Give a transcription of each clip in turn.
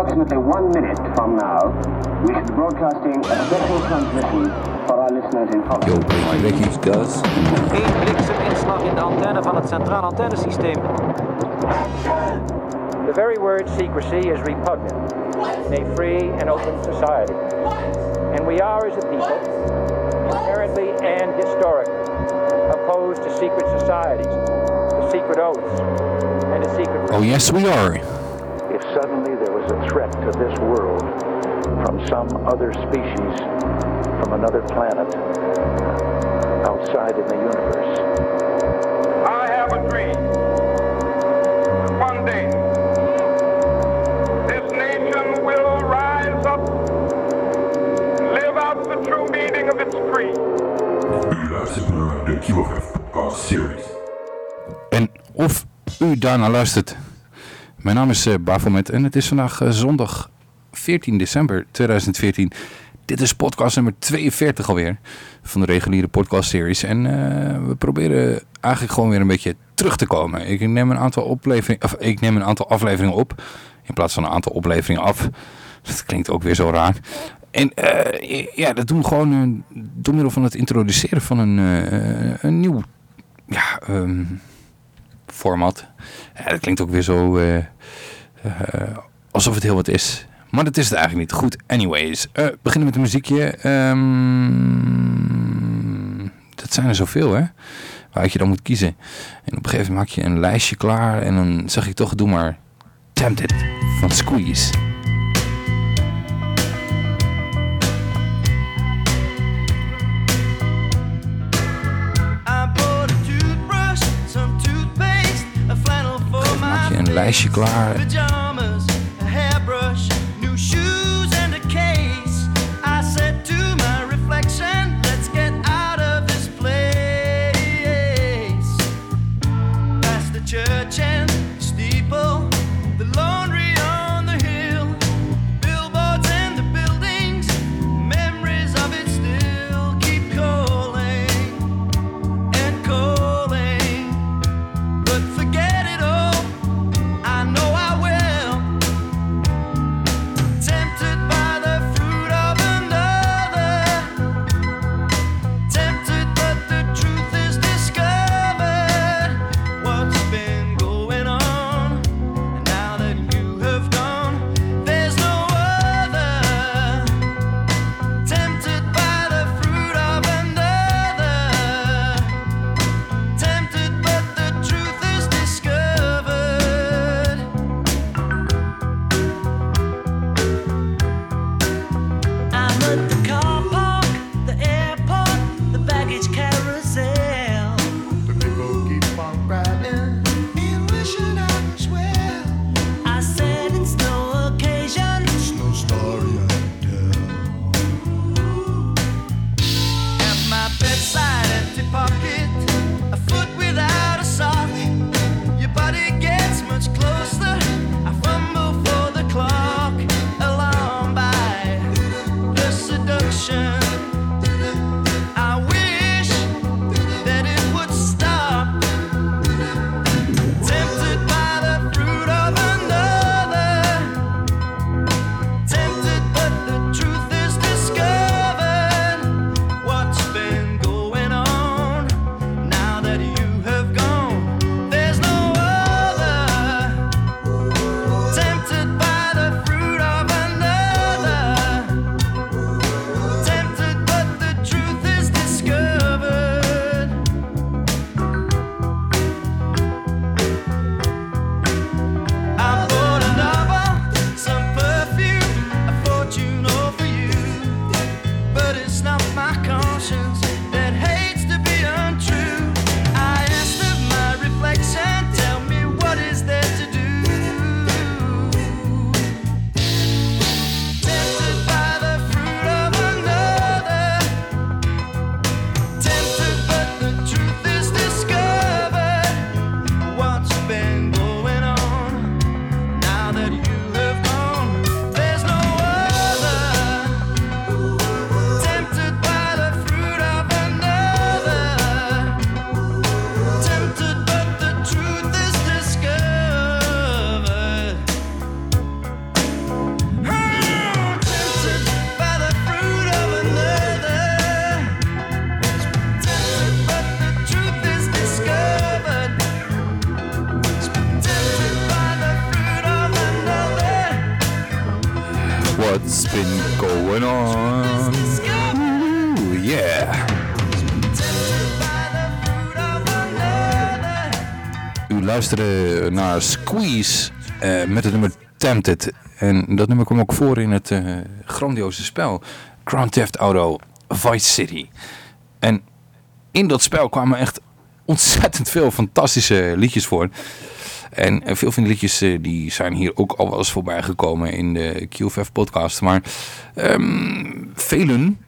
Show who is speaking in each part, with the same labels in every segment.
Speaker 1: approximately one minute from now, we should be broadcasting a special transmission for our listeners in Holland.
Speaker 2: Yo, my Ricky's Gus.
Speaker 3: Eén blikseminslag in de antenne van het centraal antennesysteem.
Speaker 4: The very word secrecy is repugnant in a free and open society. And we are, as a people, inherently and historically opposed to secret societies, to secret oaths, and to secret.
Speaker 5: Oh, yes, we are.
Speaker 6: Some other species, from another planet, outside in the universe.
Speaker 7: I have a dream. One day, this nation will rise up live out the true meaning of its creed.
Speaker 8: U luistert naar de QFF Podcast Series.
Speaker 5: En of u daarnaar luistert. Mijn naam is eh, Bafomet en het is vandaag eh, zondag 14 december 2014. Dit is podcast nummer 42 alweer van de reguliere podcast-series. En eh, we proberen eigenlijk gewoon weer een beetje terug te komen. Ik neem een aantal, of, ik neem een aantal afleveringen op in plaats van een aantal opleveringen af. Dat klinkt ook weer zo raar. En eh, ja, dat doen we gewoon eh, door middel van het introduceren van een, een nieuw ja, ehm, format. Ja, dat klinkt ook weer zo alsof het heel wat is. Maar dat is het eigenlijk niet. Goed, anyways. eh beginnen met een muziekje. Ehm, dat zijn er zoveel, hè? Waaruit je dan moet kiezen. En op een gegeven moment maak je een lijstje klaar. En dan zeg ik toch, doe maar Tempted van Squeeze. Maak je een lijstje klaar. Naar Squeeze eh, met het nummer Tempted. En dat nummer kwam ook voor in het eh, grandioze spel Grand Theft Auto Vice City. En in dat spel kwamen echt ontzettend veel fantastische liedjes voor. En veel van die liedjes eh, die zijn hier ook al wel eens voorbij gekomen in de QFF podcast. Maar ehm velen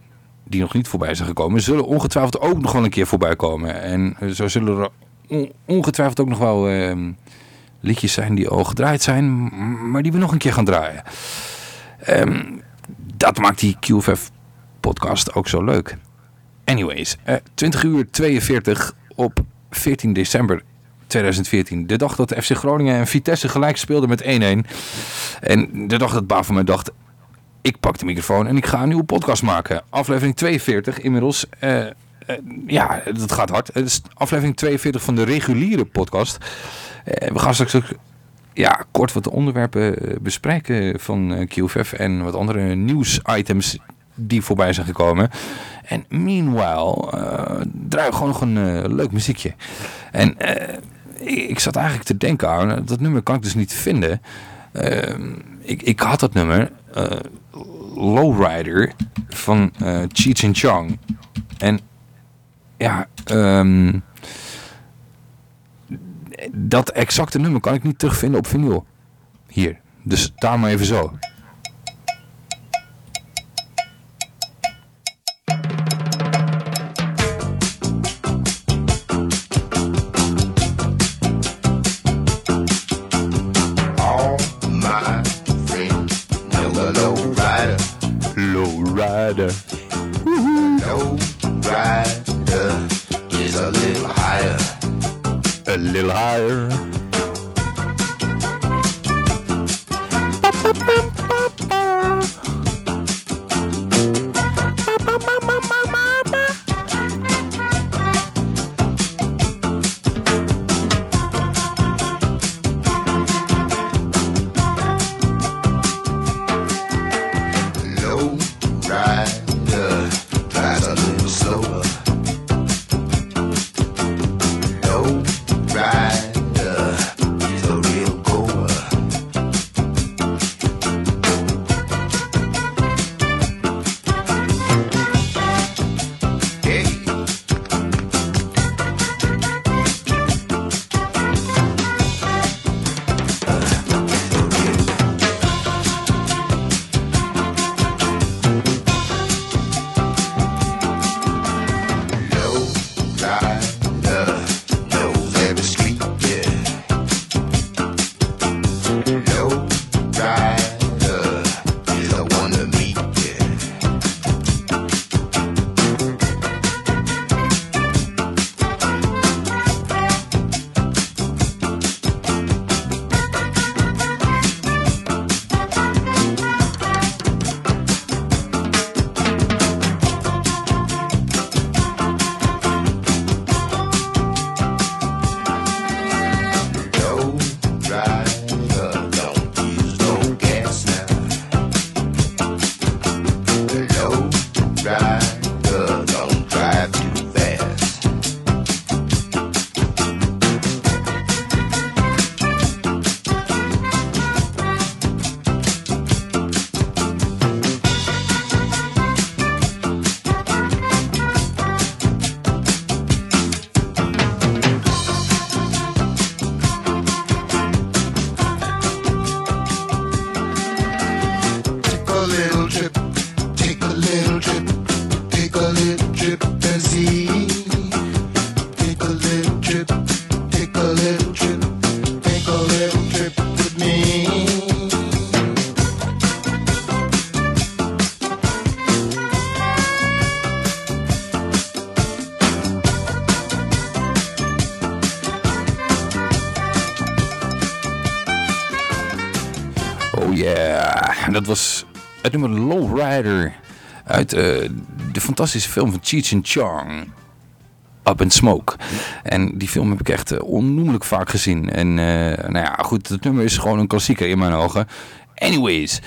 Speaker 5: die nog niet voorbij zijn gekomen, zullen ongetwijfeld ook nog wel een keer voorbij komen. En zo zullen er on- ongetwijfeld ook nog wel ehm, liedjes zijn die al gedraaid zijn, maar die we nog een keer gaan draaien. Ehm, dat maakt die QFF podcast ook zo leuk. Anyways, eh, 20 uur 42 op 14 december 2014. De dag dat FC Groningen en Vitesse gelijk speelden met 1-1. En de dag dat Bavelman dacht, ik pak de microfoon en ik ga een nieuwe podcast maken. Aflevering 42 inmiddels. eh, ja, dat gaat hard. Het is aflevering 42 van de reguliere podcast. Eh, we gaan straks ook ja, kort wat onderwerpen eh, bespreken van eh, QFF en wat andere nieuwsitems die voorbij zijn gekomen. En meanwhile eh draai gewoon nog een eh, leuk muziekje. En eh, ik, zat eigenlijk te denken aan, eh, dat nummer kan ik dus niet vinden. Ehm, ik, ik had dat nummer, eh, Lowrider, van eh Cheech and Chong. En ja, ehm, dat exacte nummer kan ik niet terugvinden op vinyl. Hier, dus daar maar even zo. Het nummer Lowrider uit eh, de fantastische film van Cheech and Chong. Up in Smoke. En die film heb ik echt eh, onnoemelijk vaak gezien. En eh, nou ja, goed, het nummer is gewoon een klassieker in mijn ogen. Anyways,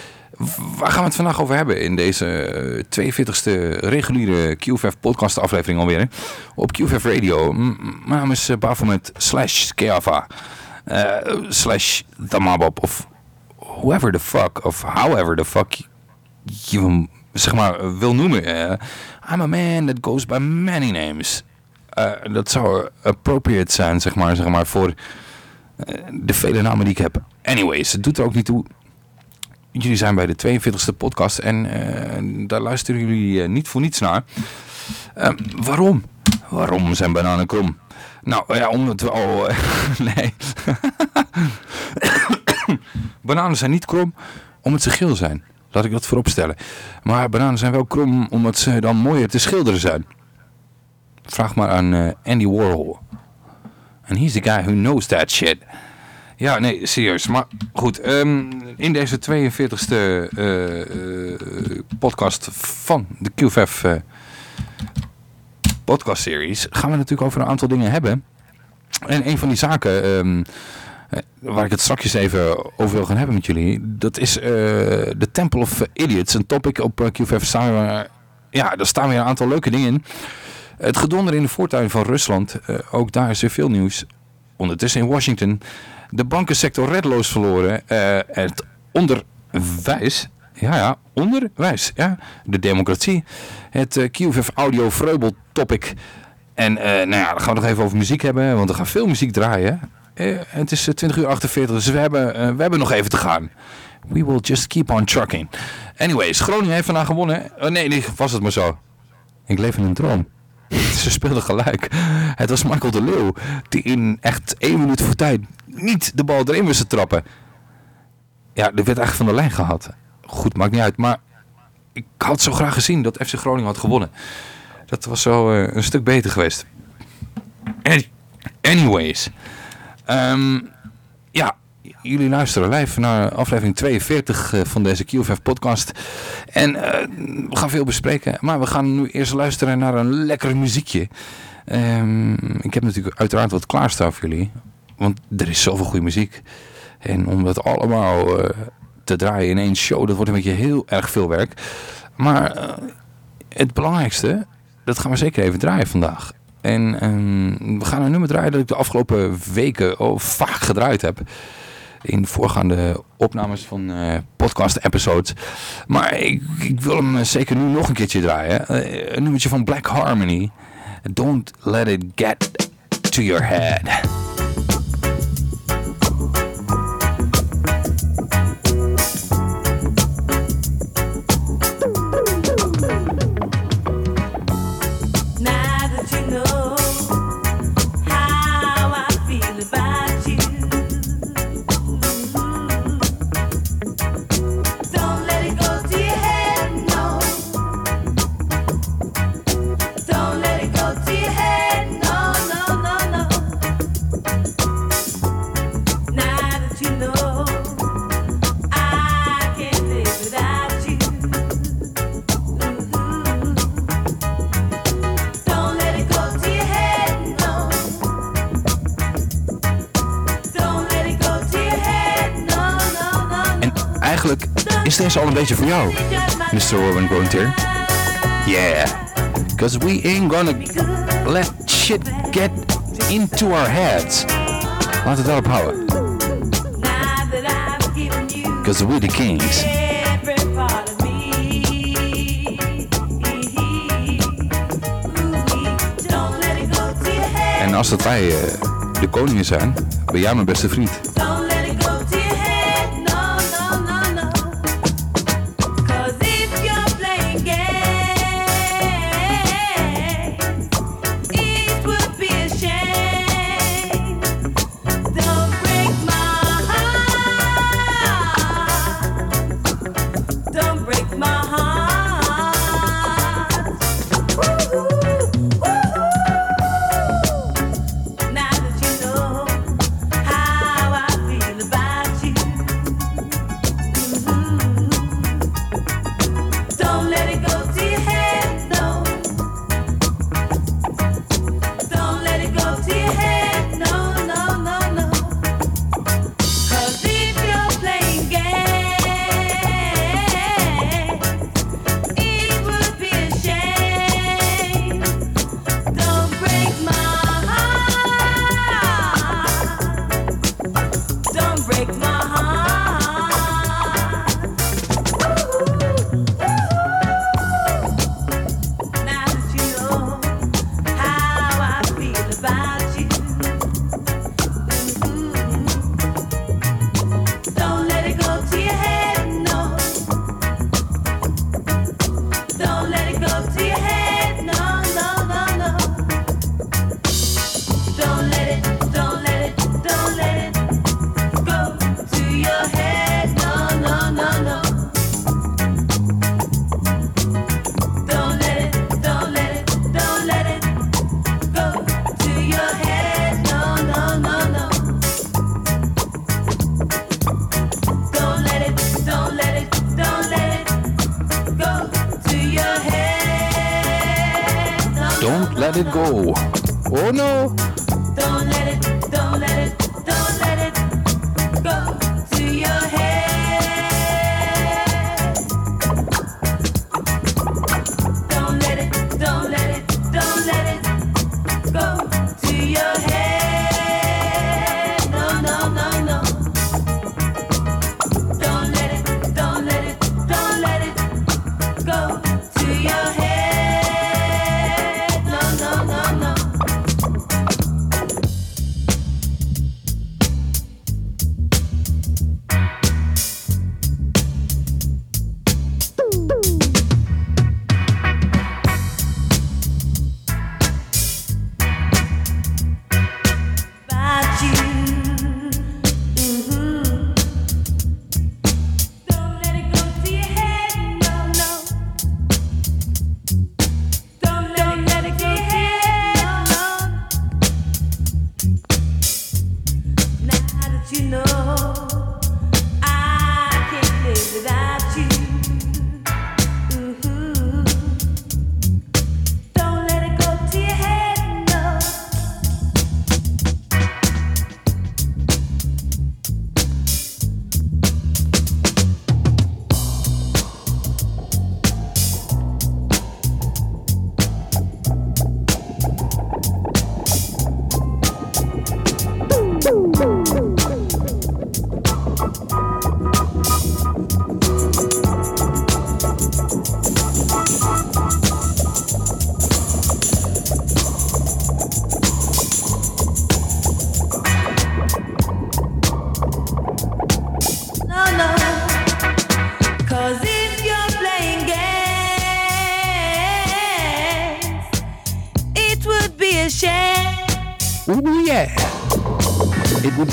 Speaker 5: Waar gaan we het vandaag over hebben in deze eh, 42e reguliere QVF podcast aflevering alweer? Op QVF Radio. M- Mijn naam is Bafomet slash Keava. slash The Mabop of whoever the fuck of however the fuck je zeg maar eh, wil noemen. I'm a man that goes by many names. Eh, dat zou appropriate zijn zeg maar, zeg maar voor eh, de vele namen die ik heb. Anyways, het doet er ook niet toe. Jullie zijn bij de 42e podcast en daar luisteren jullie niet voor niets naar. Eh, waarom? Waarom zijn bananen krom? Nou ja, omdat we al... nee. bananen zijn niet krom omdat ze geel zijn. Laat ik dat voorop stellen. Maar bananen zijn wel krom omdat ze dan mooier te schilderen zijn. Vraag maar aan eh, Andy Warhol. And he's the guy who knows that shit. Ja, nee, serieus. Maar goed, ehm, in deze 42e eh, eh, podcast van de QVF eh podcast series gaan we natuurlijk over een aantal dingen hebben. En een van die zaken ehm, eh, waar ik het straks even over wil gaan hebben met jullie, dat is eh, de Temple of Idiots. Een topic op eh, QVF ja, daar staan weer een aantal leuke dingen in. Het gedonder in de voortuin van Rusland, eh, ook daar is er veel nieuws. Ondertussen in Washington, de bankensector redloos verloren. eh, het onderwijs, ja ja, onderwijs, ja, de democratie. Het eh, QVF audio vreubel topic. En eh, nou ja, dan gaan we nog even over muziek hebben, want er gaan veel muziek draaien. Eh, het is eh, 20 uur 48, dus we hebben, eh, we hebben nog even te gaan. We will just keep on trucking. Anyways, Groningen heeft vandaag gewonnen. Oh, nee, nee, was het maar zo. Ik leef in een droom. Ze speelden gelijk. Het was Michael de Leeuw die in echt één minuut voor tijd niet de bal erin wist te trappen. Ja, er werd eigenlijk van de lijn gehad. Goed, maakt niet uit. Maar ik had zo graag gezien dat FC Groningen had gewonnen. Dat was zo eh, een stuk beter geweest. Any- Anyways. Ehm, ja, jullie luisteren live naar aflevering 42 eh, van deze QFF podcast. En eh, we gaan veel bespreken, maar we gaan nu eerst luisteren naar een lekker muziekje. Ehm, ik heb natuurlijk uiteraard wat klaarstaan voor jullie, want er is zoveel goede muziek. En om dat allemaal eh, te draaien in één show, dat wordt een beetje heel erg veel werk. Maar het belangrijkste, dat gaan we zeker even draaien vandaag. En ehm, we gaan een nummer draaien dat ik de afgelopen weken vaak gedraaid heb. In voorgaande opnames van eh, podcast-episodes. Maar ik, ik wil hem eh, zeker nu nog een keertje draaien. Eh, een nummertje van Black Harmony. Don't let it get to your head. Is deze al een beetje voor jou, Mr. Urban Volunteer. Yeah, because we ain't gonna let shit get into our heads. Laat het daarop houden. Because we the kings. En als dat wij eh, de koningen zijn, ben jij mijn beste vriend.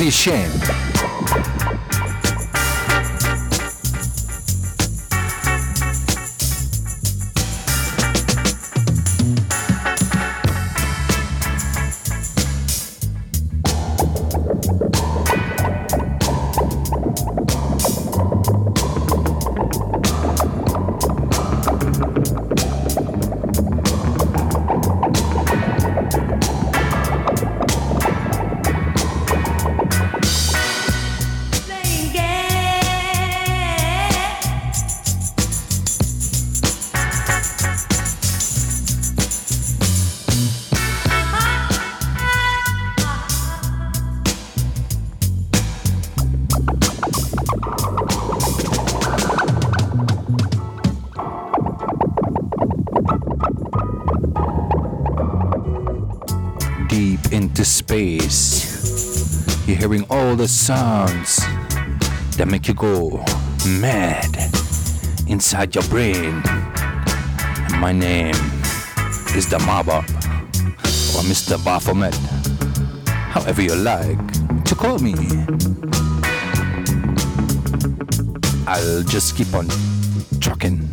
Speaker 9: It
Speaker 5: hearing all the sounds that make you go mad inside your brain. And my name is the Mabop or Mr. Baphomet. However you like to call me. I'll just keep on trucking.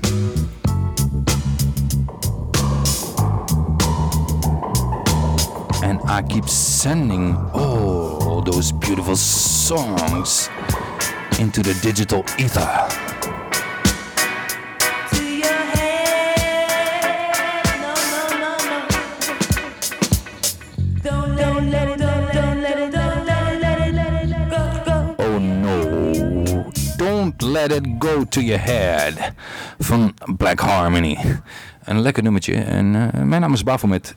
Speaker 5: and I keep sending all those beautiful songs into the digital ether.
Speaker 9: To your head. No, no, no, no. Don't let it, let it, don't, don't let it, don't let it, let it, let it go, go.
Speaker 5: Oh no, don't let it go to your head van Black Harmony. Een lekker nummertje en eh, mijn naam is Baphomet.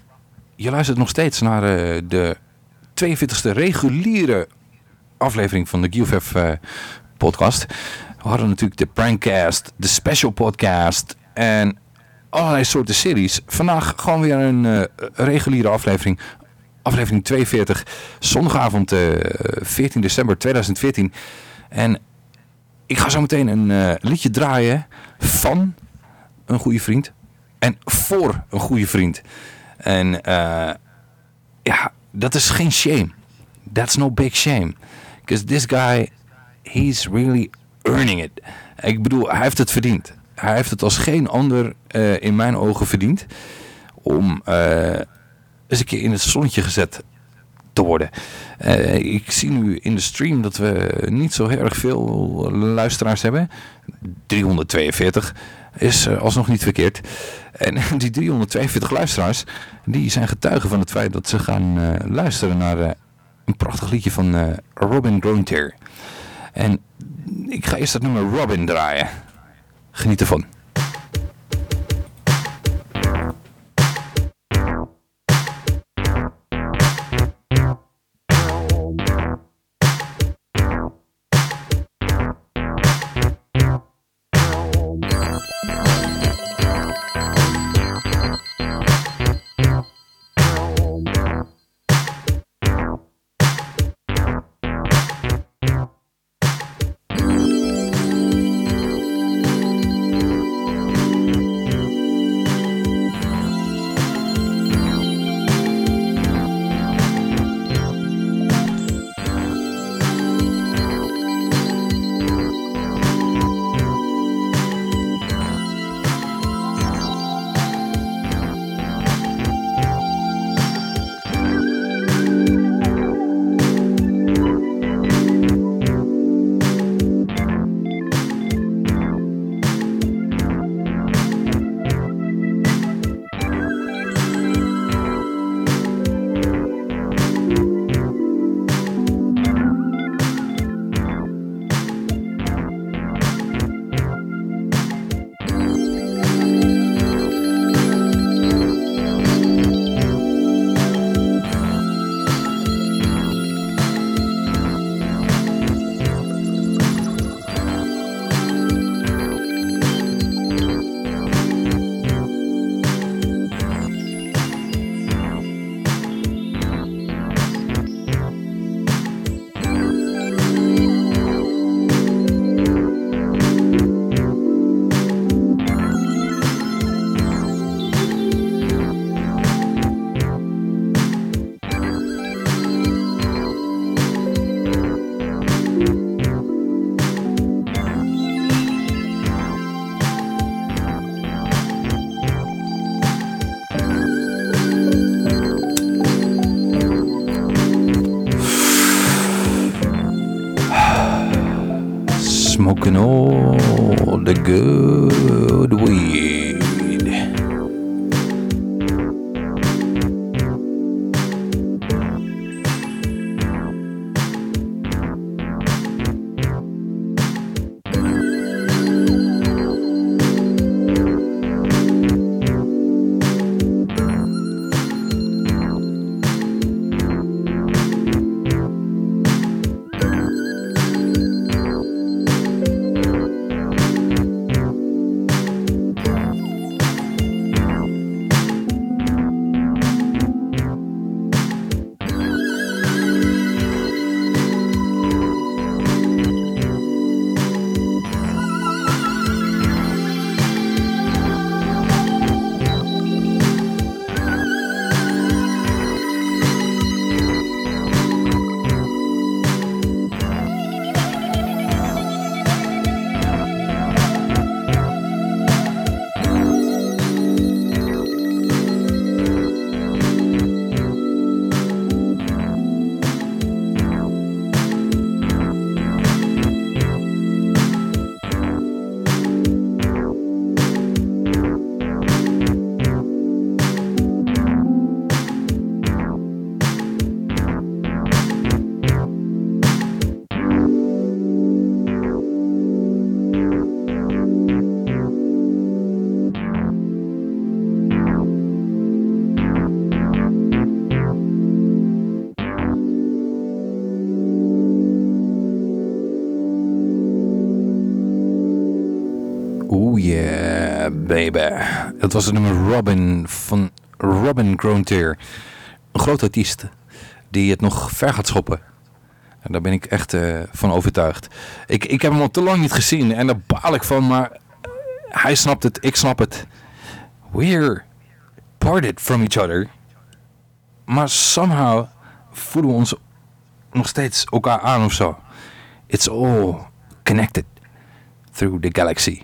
Speaker 5: Je luistert nog steeds naar eh, de 42e reguliere aflevering van de QFF eh, podcast. We hadden natuurlijk de prankcast, de special podcast en allerlei soorten series. Vandaag gewoon weer een eh, reguliere aflevering. Aflevering 42, zondagavond eh, 14 december 2014. En ik ga zo meteen een eh, liedje draaien van een goede vriend. En voor een goede vriend. En eh, ja, dat is geen shame. That's no big shame. Because this guy, he's really earning it. Ik bedoel, hij heeft het verdiend. Hij heeft het als geen ander eh, in mijn ogen verdiend. Om eh, eens een keer in het zonnetje gezet te worden. Eh, ik zie nu in de stream dat we niet zo heel erg veel luisteraars hebben. 342. Is eh, alsnog niet verkeerd. En die 342 luisteraars, die zijn getuigen van het feit dat ze gaan eh, luisteren naar eh, een prachtig liedje van Robin Grontier. En ik ga eerst dat nummer Robin draaien. Geniet ervan. Baby. Dat was het nummer Robin van Robin Grontier. Een groot artiest die het nog ver gaat schoppen. En daar ben ik echt eh, van overtuigd. Ik, ik heb hem al te lang niet gezien en daar baal ik van, maar hij snapt het, ik snap het. We're parted from each other. Maar somehow voelen we ons nog steeds elkaar aan of zo. It's all connected through the galaxy.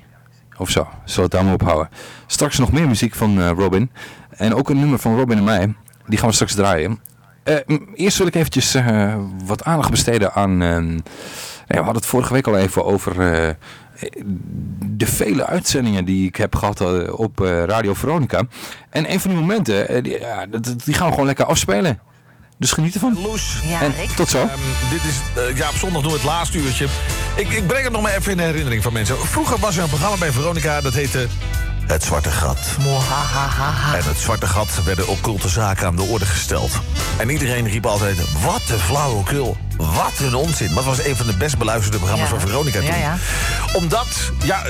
Speaker 5: Of zo, zal het daar maar ophouden. Straks nog meer muziek van eh, Robin. En ook een nummer van Robin en mij. Die gaan we straks draaien. Eh, eerst wil ik eventjes eh, wat aandacht besteden aan... ehm, ja, we hadden het vorige week al even over de vele uitzendingen die ik heb gehad eh, op Radio Veronica. En een van die momenten, die gaan we gewoon lekker afspelen. Dus geniet ervan.
Speaker 10: Loes.
Speaker 11: Ja,
Speaker 5: En
Speaker 11: Rick.
Speaker 5: tot zo.
Speaker 10: Ehm, dit is, eh, ja, op zondag doen we het laatste uurtje. Ik, ik breng het nog maar even in de herinnering van mensen. Vroeger was er een programma bij Veronica, dat heette Het Zwarte Gat. En het Zwarte Gat werden occulte zaken aan de orde gesteld. En iedereen riep altijd, wat een flauwekul. Wat een onzin. Maar het was een van de best beluisterde programma's
Speaker 11: Ja.
Speaker 10: van Veronica toen.
Speaker 11: Ja, ja.
Speaker 10: Omdat ja,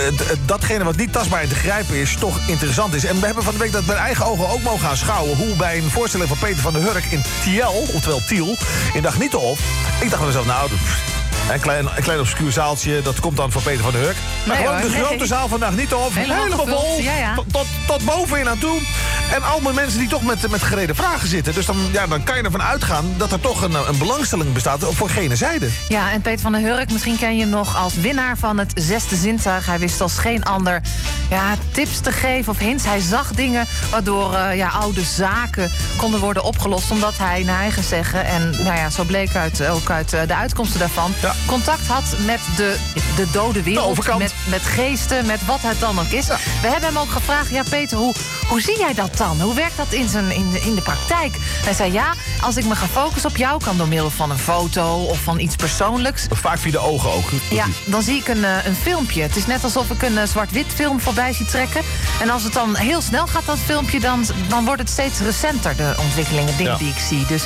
Speaker 10: datgene wat niet tastbaar en te grijpen is, toch interessant is. En we hebben van de week dat met eigen ogen ook mogen aanschouwen... hoe bij een voorstelling van Peter van der Hurk in Tiel, oftewel Tiel... in Dagnietenhof, ik dacht van mezelf, nou... pff, Een klein, een klein obscuur zaaltje, dat komt dan van Peter van der Hurk. Maar
Speaker 11: Nee,
Speaker 10: gewoon
Speaker 11: hoor,
Speaker 10: de
Speaker 11: nee.
Speaker 10: grote zaal van Dagnietenhof,
Speaker 11: Helemaal
Speaker 10: helemaal
Speaker 11: gevuld,
Speaker 10: vol.
Speaker 11: ja, ja.
Speaker 10: Tot, tot, tot bovenin aan toe. En allemaal mensen die toch met, met gereden vragen zitten. Dus dan, ja, dan kan je ervan uitgaan dat er toch een, een belangstelling bestaat voor gene zijde.
Speaker 11: Ja, en Peter van der Hurk, misschien ken je hem nog als winnaar van het zesde zintuig. Hij wist als geen ander ja, tips te geven of hints. Hij zag dingen waardoor eh, ja, oude zaken konden worden opgelost. Omdat hij, naar eigen zeggen, en nou ja, zo bleek uit, ook uit eh, de uitkomsten daarvan...
Speaker 10: Ja.
Speaker 11: Contact had met de, de dode wereld.
Speaker 10: De.
Speaker 11: Met, met geesten, met wat het dan ook is. We hebben hem ook gevraagd, ja Peter, hoe, hoe zie jij dat dan? Hoe werkt dat in, zijn, in, de, in de praktijk? Hij zei, ja, als ik me ga focussen op jou... kan door middel van een foto of van iets persoonlijks...
Speaker 10: Vaak via de ogen ook.
Speaker 11: Ja, dan zie ik een, eh, een filmpje. Het is net alsof ik een eh, zwart-wit film voorbij zie trekken. En als het dan heel snel gaat, dat filmpje... dan, dan wordt het steeds recenter, de ontwikkelingen, dingen
Speaker 10: Ja.
Speaker 11: die ik zie. Dus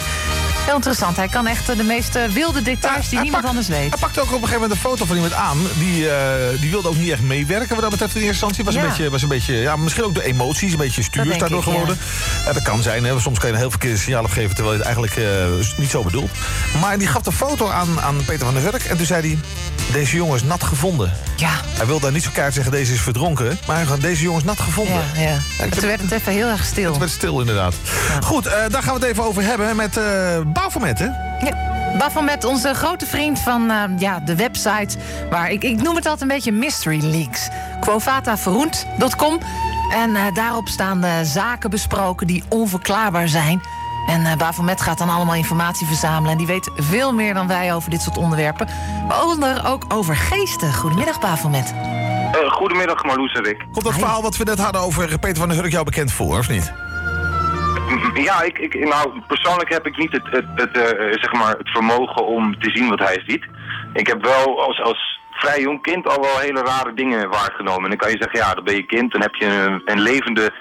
Speaker 11: heel interessant. Hij kan echt eh, de meest wilde details die niemand
Speaker 10: pakt-
Speaker 11: anders weet.
Speaker 10: Hij pakte ook op een gegeven moment een foto van iemand aan. Die, eh, die wilde ook niet echt meewerken wat dat betreft in eerste instantie. Was,
Speaker 11: Ja.
Speaker 10: een, beetje, was een beetje, ja, misschien ook de emoties, een beetje stuurs daardoor
Speaker 11: ik,
Speaker 10: geworden. Ja, dat kan zijn, hè. soms kan je een heel verkeerd signaal afgeven... terwijl je het eigenlijk eh, niet zo bedoelt. Maar die gaf de foto aan, aan Peter van der Hurk. En toen zei hij, deze jongen is nat gevonden.
Speaker 11: Ja,
Speaker 10: Hij wilde daar niet zo kaart zeggen, deze is verdronken. Maar hij zei, deze jongen is nat gevonden.
Speaker 11: ja, ja. Toen werd het even heel erg stil.
Speaker 10: Het werd stil inderdaad. Goed, eh, daar gaan we het even over hebben met Bouwformat, hè?
Speaker 11: Ja. Baphomet, onze grote vriend van eh, ja, de website... waar ik, ik noem het altijd een beetje mystery leaks. Quovataverroend.com. En daarop staan zaken besproken die onverklaarbaar zijn. En eh Baphomet gaat dan allemaal informatie verzamelen... en die weet veel meer dan wij over dit soort onderwerpen. Waaronder ook over geesten. Goedemiddag, Baphomet.
Speaker 12: Eh, goedemiddag Marloes en Rick.
Speaker 10: Komt dat verhaal wat we net hadden over Peter van der Hurk jou bekend voor, of niet?
Speaker 12: Ja, ik, ik, nou, persoonlijk heb ik niet het, het, het, eh, zeg maar het vermogen om te zien wat hij ziet. Ik heb wel als, als vrij jong kind al wel hele rare dingen waargenomen. En dan kan je zeggen, ja, dan ben je kind, dan heb je een, een levende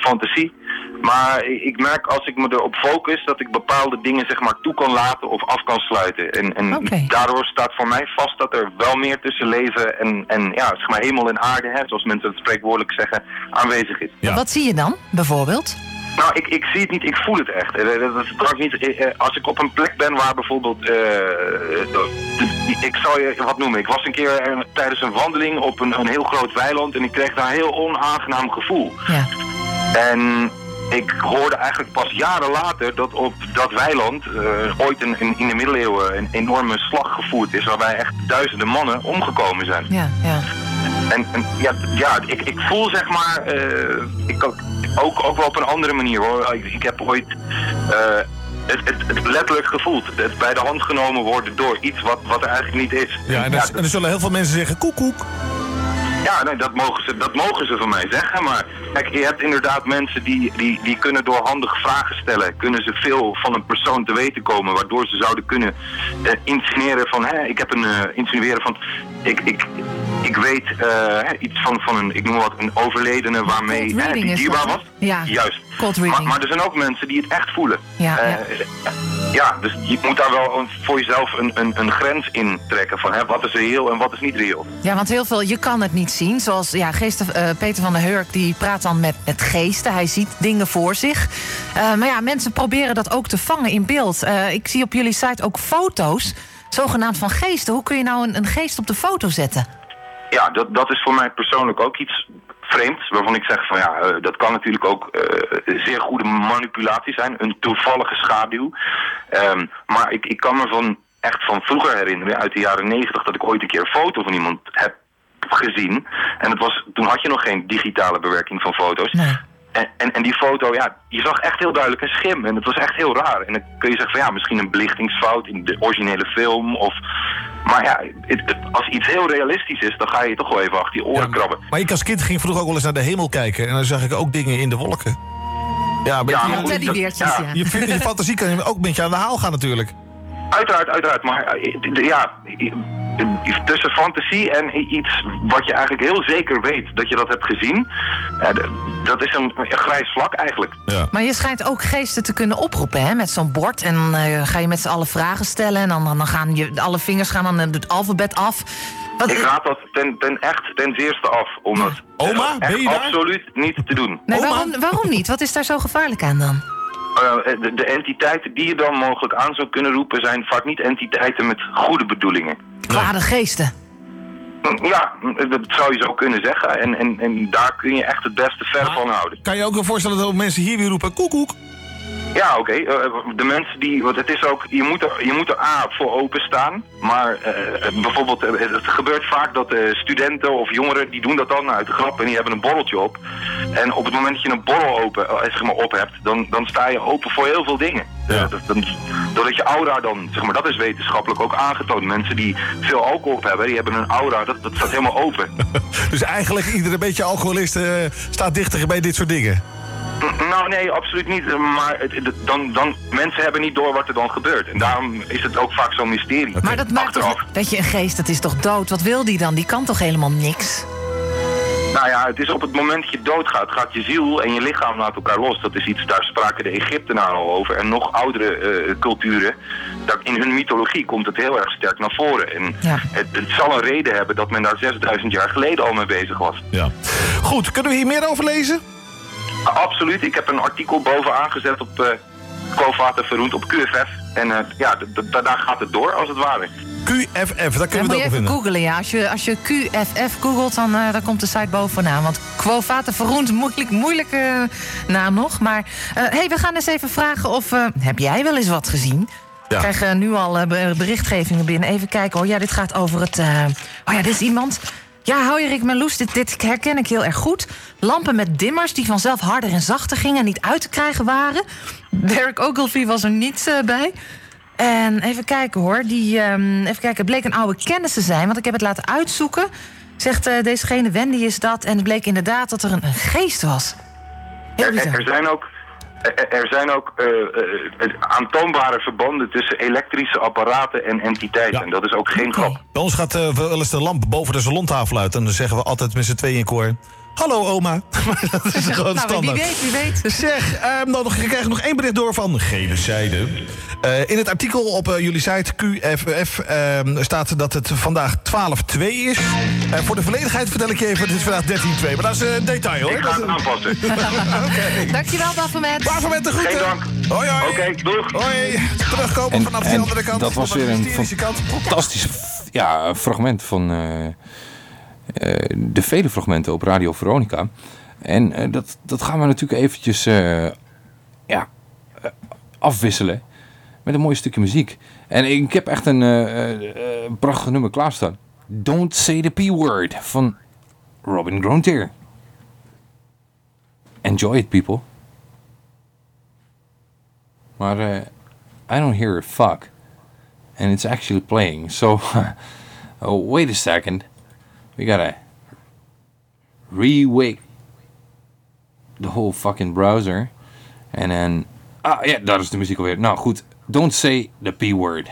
Speaker 12: fantasie. Maar ik ik merk als ik me erop focus dat ik bepaalde dingen zeg maar toe kan laten of af kan sluiten. En, en daardoor staat voor mij vast dat er wel meer tussen leven en, en ja, zeg maar hemel en aarde, hè, zoals mensen het spreekwoordelijk zeggen, aanwezig is.
Speaker 10: Ja.
Speaker 11: Wat zie je dan, bijvoorbeeld?
Speaker 12: Nou, ik, ik zie het niet, ik voel het echt. Eh, Dat is trouwens niet, eh, eh, als ik op een plek ben waar bijvoorbeeld, eh, ik zal je wat noemen. Ik was een keer eh, tijdens een wandeling op een, een heel groot weiland en ik kreeg daar een heel onaangenaam gevoel.
Speaker 11: Ja.
Speaker 12: En ik hoorde eigenlijk pas jaren later dat op dat weiland eh, ooit een, een- in de middeleeuwen een enorme slag gevoerd is waarbij echt duizenden mannen omgekomen zijn.
Speaker 11: Ja, ja.
Speaker 12: En, en ja, ja ik, ik voel zeg maar, eh, ik kan, ook, ook wel op een andere manier hoor. Ik, ik heb ooit eh, het, het, het letterlijk gevoeld. Het bij de hand genomen worden door iets wat, wat er eigenlijk niet is.
Speaker 10: Ja, en, er, en er zullen heel veel mensen zeggen, koek, koek.
Speaker 12: Ja, nee, dat, mogen ze, dat mogen ze van mij zeggen. Maar kijk, je hebt inderdaad mensen die, die, die kunnen door handige vragen stellen... kunnen ze veel van een persoon te weten komen... waardoor ze zouden kunnen eh, insinueren van... Hè, ik heb een eh, insinueren van... Ik, ik, ik weet hè, iets van, van een, ik noem wat, een overledene waarmee hè, die dierbaar was.
Speaker 11: Ja,
Speaker 12: Juist. Maar, er zijn ook mensen die het echt voelen.
Speaker 11: Ja, ja.
Speaker 12: ja, dus je moet daar wel een- voor jezelf een, een, een grens in trekken van hè, wat is reëel en wat is niet reëel.
Speaker 11: Ja, want heel veel, je kan het niet zien. Zoals ja, geesten, eh, Peter van der Hurk, die praat dan met, met geesten. Hij ziet dingen voor zich. Eh, maar ja, mensen proberen dat ook te vangen in beeld. Eh, ik zie op jullie site ook foto's, zogenaamd van geesten. Hoe kun je nou een, een geest op de foto zetten?
Speaker 12: Ja, dat, dat is voor mij persoonlijk ook iets vreemds. Waarvan ik zeg van ja, dat kan natuurlijk ook eh, zeer goede manipulatie zijn. Een toevallige schaduw. Ehm, maar ik, ik kan me van echt van vroeger herinneren, uit de jaren negentig, dat ik ooit een keer een foto van iemand heb gezien. En het was, toen had je nog geen digitale bewerking van foto's.
Speaker 11: Nee.
Speaker 12: En, en, en die foto, ja, je zag echt heel duidelijk een schim. En het was echt heel raar. En dan kun je zeggen van ja, misschien een belichtingsfout in de originele film. Of Maar ja, het- het- als iets heel realistisch is, dan ga je toch wel even achter je oren krabben.
Speaker 10: Maar ik als kind ging vroeger ook wel eens naar de hemel kijken. En dan zag ik ook dingen in de wolken. Ja, een beetje-
Speaker 12: maar goed,
Speaker 11: Teddybeertjes, ja.
Speaker 10: Je, je fantasie kan ook een beetje aan de haal gaan natuurlijk.
Speaker 12: Uiteraard, uiteraard. Maar eh, ja, tussen fantasie en iets wat je eigenlijk heel zeker weet dat je dat hebt gezien, eh, dat is een, een grijs vlak eigenlijk.
Speaker 11: Maar je schijnt ook geesten te kunnen oproepen hè, met zo'n bord. En dan eh, ga je met z'n allen vragen stellen. En dan, dan gaan je, alle vingers gaan dan het alfabet af. Wat,
Speaker 12: Ik raad dat ten, ten echt ten zeerste af, om dat
Speaker 10: Oma, ben je daar?
Speaker 12: absoluut niet te doen.
Speaker 11: nee, waarom, waarom niet? Wat is daar zo gevaarlijk aan dan?
Speaker 12: Eh, de, de entiteiten die je dan mogelijk aan zou kunnen roepen zijn vaak niet entiteiten met goede bedoelingen.
Speaker 11: Kwade geesten.
Speaker 12: Ja, dat zou je zo kunnen zeggen. En, en, en daar kun je echt het beste ver van houden.
Speaker 10: Kan je ook wel voorstellen dat mensen hier weer roepen koekoek?
Speaker 12: Ja, oké. eh, de mensen die. Want het is ook. Je moet er, je moet er A voor openstaan. Maar eh, bijvoorbeeld, eh, het gebeurt vaak dat eh, studenten of jongeren. die doen dat dan uit de grap en die hebben een borreltje op. En op het moment dat je een borrel open, eh, zeg maar, op hebt. Dan, dan sta je open voor heel veel dingen. Eh, dat, doordat je aura dan. zeg maar, dat is wetenschappelijk ook aangetoond. Mensen die veel alcohol op hebben, die hebben een aura. dat, dat staat helemaal open.
Speaker 10: Dus eigenlijk iedere beetje alcoholist eh, staat dichter bij dit soort dingen.
Speaker 12: Nou nee, absoluut niet. Maar het, het- dan, dan, mensen hebben niet door wat er dan gebeurt. En daarom is het ook vaak zo'n mysterie.
Speaker 11: Maar dat maakt
Speaker 12: Achteraf.
Speaker 11: toch... Weet je, een geest, dat is toch dood? Wat wil die dan? Die kan toch helemaal niks?
Speaker 12: Nou ja, het is op het moment dat je doodgaat, gaat je ziel en je lichaam uit elkaar los. Dat is iets, daar spraken de Egyptenaren al over. En nog oudere eh, culturen, daar, in hun mythologie komt het heel erg sterk naar voren. En het, het zal een reden hebben dat men daar 6000 jaar geleden al mee bezig was.
Speaker 10: Ja. Goed, kunnen we hier meer over lezen?
Speaker 12: Absoluut, ik heb een artikel bovenaan gezet op uh, Quo Verroend op QFF. En eh, ja, daar gaat het door, als het ware.
Speaker 10: QFF, daar kunnen we
Speaker 11: moet
Speaker 10: het
Speaker 11: je
Speaker 10: over
Speaker 11: even
Speaker 10: vinden.
Speaker 11: googlen, ja. Als je, als je QFF googelt, dan, eh, dan komt de site bovenaan. Want Quo Vata Verroend, moeilijk, moeilijke naam nog. Maar eh, hey, we gaan eens even vragen of... eh, heb jij wel eens wat gezien? We krijgen nu al eh, be- berichtgevingen binnen. Even kijken hoor. Ja, dit gaat over het... eh, oh ja, dit is iemand... Ja, hou je Rick Meloes, dit, dit herken ik heel erg goed. Lampen met dimmers die vanzelf harder en zachter gingen... en niet uit te krijgen waren. Derek Ogilvie was er niet eh, bij. En even kijken hoor. Die, ehm, even kijken, het bleek een oude kennis te zijn, want ik heb het laten uitzoeken. Zegt eh, dezegene, Wendy is dat. En het bleek inderdaad dat er een, een geest was. Heel
Speaker 12: Er, er zijn ook, er, zijn ook eh, eh, aantoonbare verbanden tussen elektrische apparaten en entiteiten. En dat is ook geen grap.
Speaker 10: Bij ons gaat eh, wel eens de lamp boven de salontafel uit. En dan zeggen we altijd met z'n tweeën in koor... Hallo oma. dat is gewoon
Speaker 11: Nou,
Speaker 10: standaard.
Speaker 11: wie weet, wie weet.
Speaker 10: Zeg, ehm, dan nog, ik krijg nog één bericht door van gele zijde. Eh, in het artikel op eh, jullie site QFF ehm, staat dat het vandaag 12-2 is. Eh, voor de volledigheid vertel ik je even, het is vandaag 13-2. Maar dat is een detail hoor.
Speaker 12: Ik ga het aanpassen.
Speaker 11: Dankjewel, Baphomet.
Speaker 10: Baphomet de groeten.
Speaker 12: Geen dank.
Speaker 10: Hoi, hoi.
Speaker 12: Oké, doeg.
Speaker 10: Hoi. Terugkomen
Speaker 5: En,
Speaker 10: vanaf
Speaker 5: en
Speaker 10: andere kant.
Speaker 5: dat was weer
Speaker 10: de
Speaker 5: een fantastisch ja, fragment van de vele fragmenten op Radio Veronica. En eh, dat, dat gaan we natuurlijk eventjes eh, ja, eh, afwisselen met een mooi stukje muziek. En ik heb echt een eh, eh, eh, prachtig nummer klaarstaan. Don't Say the P-Word van Robin Grontier. Enjoy it, people. Maar eh, I don't hear a fuck. And it's actually playing. So, oh, wait a second. We gotta re-wake the whole fucking browser. En dan... Ah, ja, daar is de muziek alweer. Nou, goed. Don't say the P-word.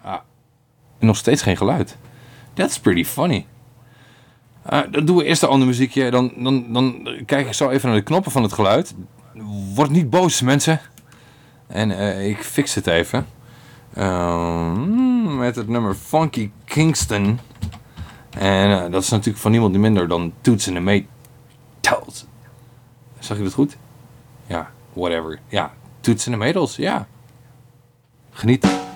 Speaker 5: Ah, nog steeds geen geluid. That's pretty funny. Ah, dan doen we eerst een ander muziekje. Dan, dan, dan kijk ik zo even naar de knoppen van het geluid. Word niet boos, mensen. En eh, ik fix het even. Ehm, met het nummer Funky Kingston. En eh, dat is natuurlijk van niemand minder dan Toots and the Maytals. Zag ik dat goed? Ja, whatever. Ja, Toots and the Maytals, ja. Geniet.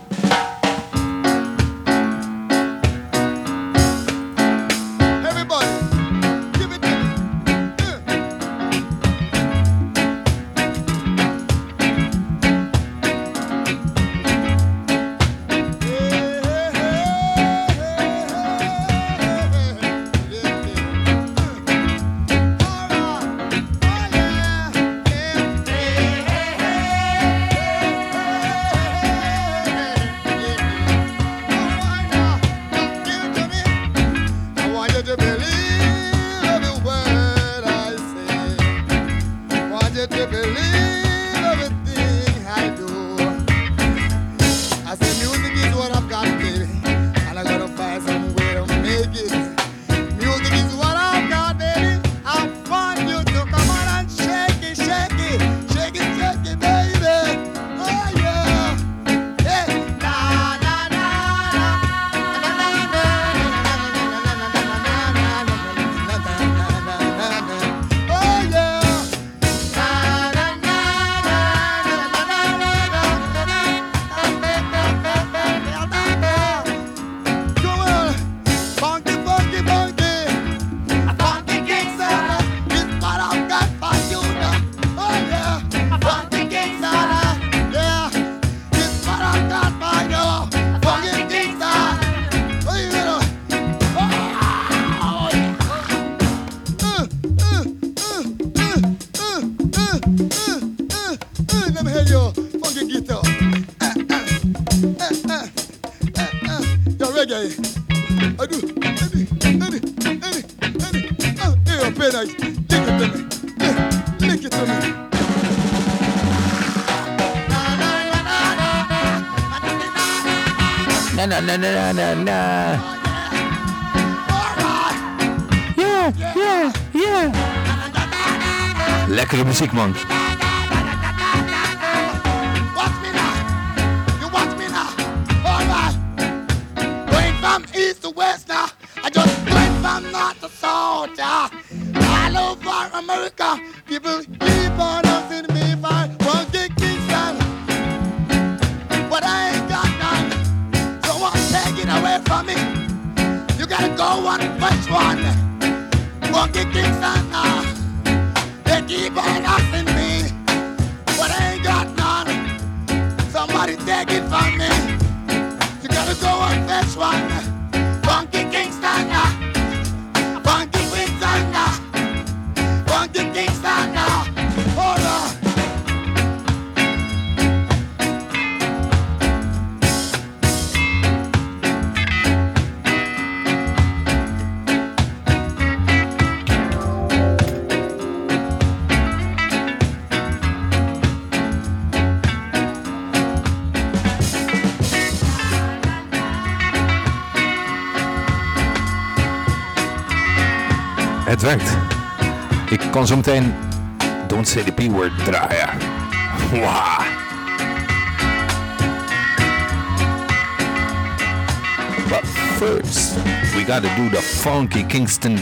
Speaker 5: kan Don't Say The P-Word draaien. But first, we gotta do the funky Kingston.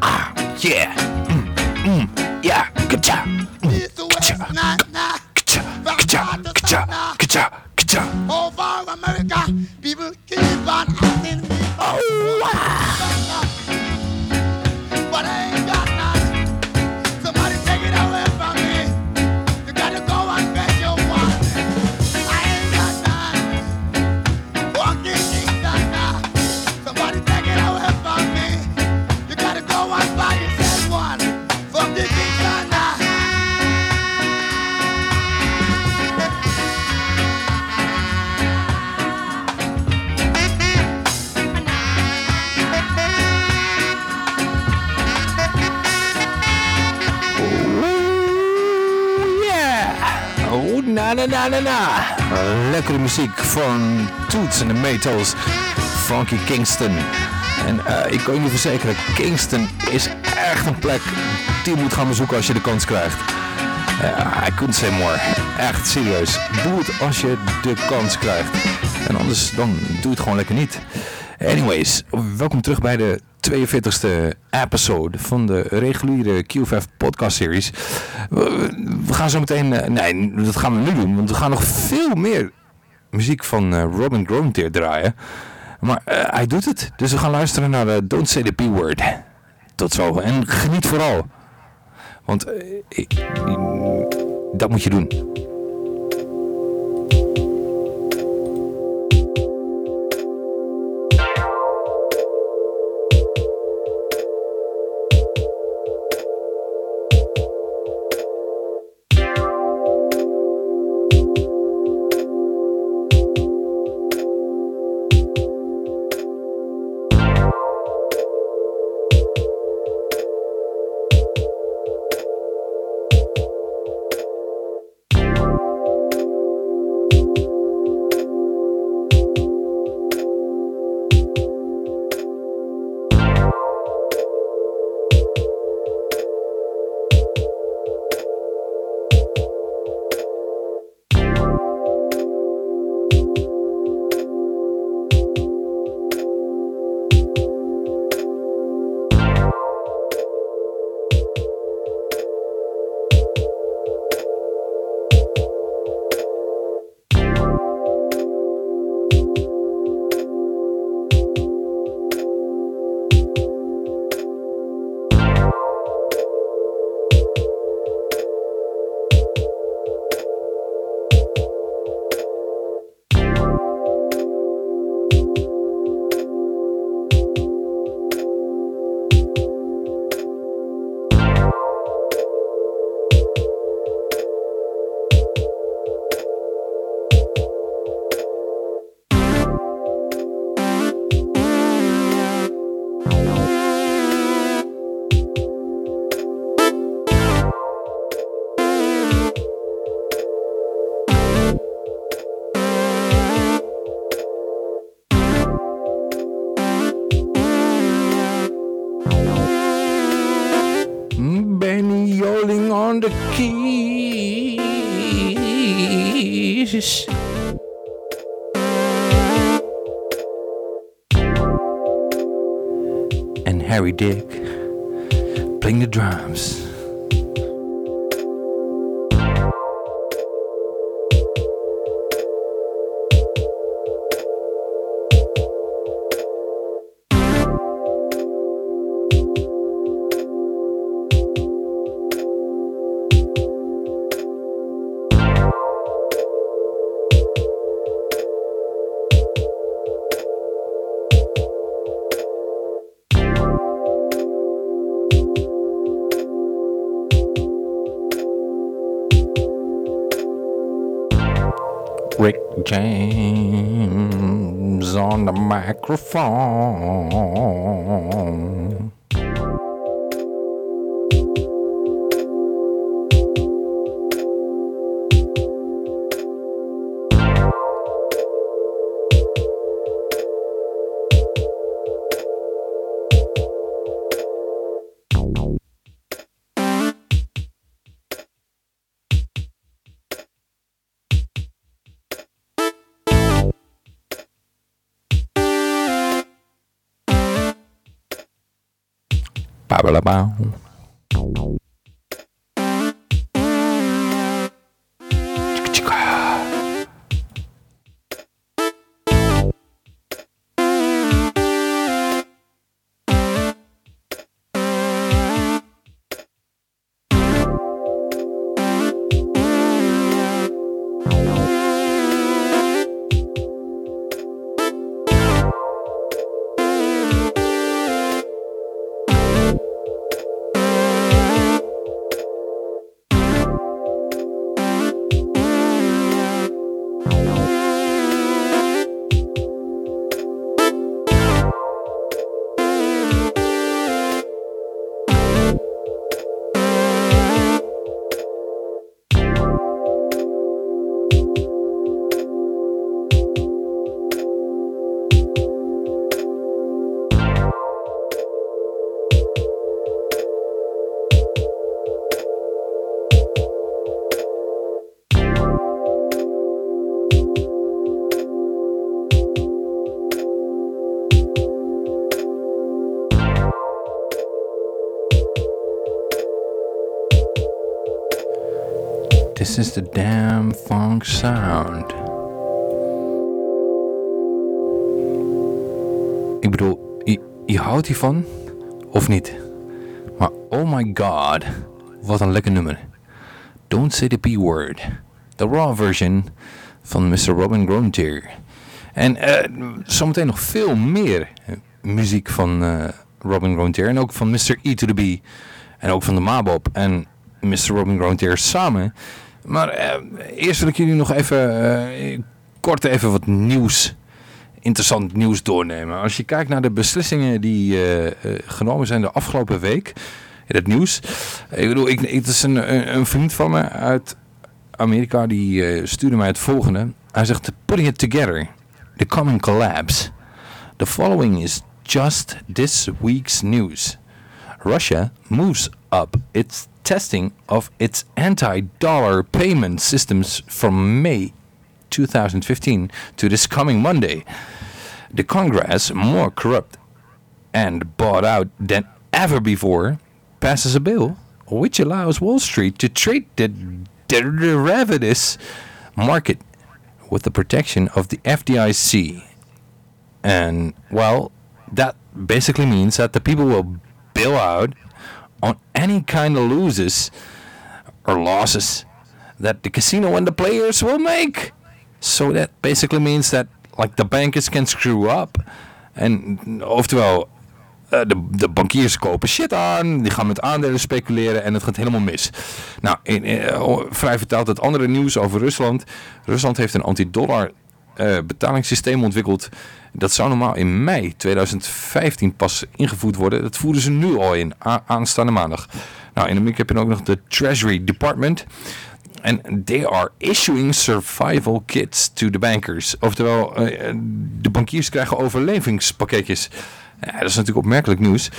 Speaker 5: Ah, yeah. Mm, mm, yeah, good job. lekkere muziek van Toots en the Metals, Funky Kingston. En eh, ik kan jullie verzekeren, Kingston is echt een plek die je moet gaan bezoeken als je de kans krijgt. Uh, I couldn't say more. Echt serieus. Doe het als je de kans krijgt. En anders dan doe het gewoon lekker niet. Anyways, welkom terug bij de 42e episode van de reguliere Q5 podcast series. We gaan zo meteen, eh, nee dat gaan we nu doen, want we gaan nog veel meer muziek van eh, Robin Grontier draaien. Maar eh, hij doet het. Dus we gaan luisteren naar eh, Don't Say the P Word'. Tot zo. En geniet vooral. Want dat moet je doen. Dick playing the drums. Microphone. Damn funk sound. Ik bedoel, je, je houdt hiervan of niet? Maar oh my god, wat een lekker nummer. Don't say the P-word. De raw version van Mr. Robin Grontier. En eh, zometeen nog veel meer muziek van eh, Robin Grontier. En ook van Mr. E to the B. En ook van de Mabob en Mr. Robin Grontier samen. Maar eh, eerst wil ik jullie nog even eh, kort even wat nieuws, interessant nieuws doornemen. Als je kijkt naar de beslissingen die eh, genomen zijn de afgelopen week in het nieuws. Ik bedoel, ik, het is een, een, vriend van me uit Amerika die stuurde mij het volgende. Hij zegt, putting it together, the coming collapse. The following is just this week's news. Russia moves up its testing of its anti-dollar payment systems from May 2015 to this coming Monday. The Congress, more corrupt and bought out than ever before, passes a bill which allows Wall Street to trade the derivatives market with the protection of the FDIC. And, well, that basically means that the people will bail out on any kind of losses or losses that the casino and the players will make. So that basically means that like the bankers can screw up. En oftewel, eh, de, de bankiers kopen shit aan, die gaan met aandelen speculeren en het gaat helemaal mis. Nou, in, eh, vrij vertaald het andere nieuws over Rusland. Rusland heeft een anti-dollar eh, betalingssysteem ontwikkeld. Dat zou normaal in mei 2015 pas ingevoerd worden. Dat voeren ze nu al in, aanstaande maandag. Nou, in Amerika heb je ook nog de Treasury Department. En they are issuing survival kits to the bankers. Oftewel, eh, de bankiers krijgen overlevingspakketjes. Dat is natuurlijk opmerkelijk nieuws.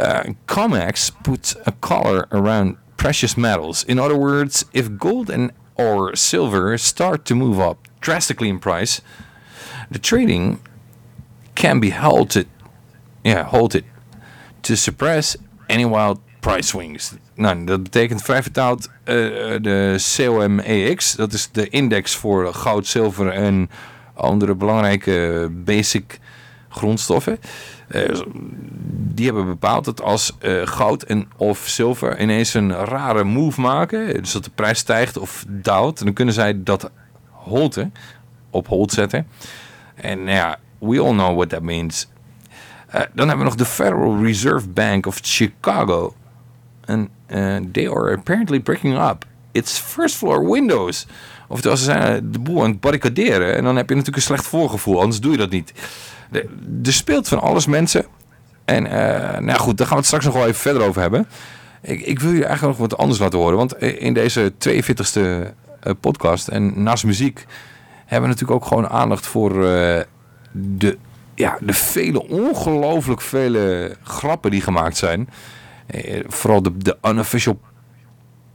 Speaker 5: Uh, COMEX puts a collar around precious metals. In other words, if gold and or silver start to move up drastically in price, the trading can be halted, yeah, halted to suppress any wild price swings. Nou, dat betekent vrij vertaald eh, de COMEX, dat is de index voor goud, zilver en andere belangrijke basic grondstoffen. Eh, die hebben bepaald dat als eh, goud en of zilver ineens een rare move maken, dus dat de prijs stijgt of daalt, dan kunnen zij dat holten, op hold zetten. En nou ja, we all know what that means. Eh, dan hebben we nog de Federal Reserve Bank of Chicago. En eh, they are apparently breaking up its first floor windows. Oftewel, ze zijn eh, de boel aan het barricaderen. En dan heb je natuurlijk een slecht voorgevoel, anders doe je dat niet. Er speelt van alles, mensen. En nou goed, daar gaan we het straks nog wel even verder over hebben. Ik, ik wil jullie eigenlijk nog wat anders laten horen. Want in deze 42e eh, podcast en naast muziek hebben we natuurlijk ook gewoon aandacht voor eh, de, ja, de vele, ongelooflijk vele grappen die gemaakt zijn. Eh, vooral de, de unofficial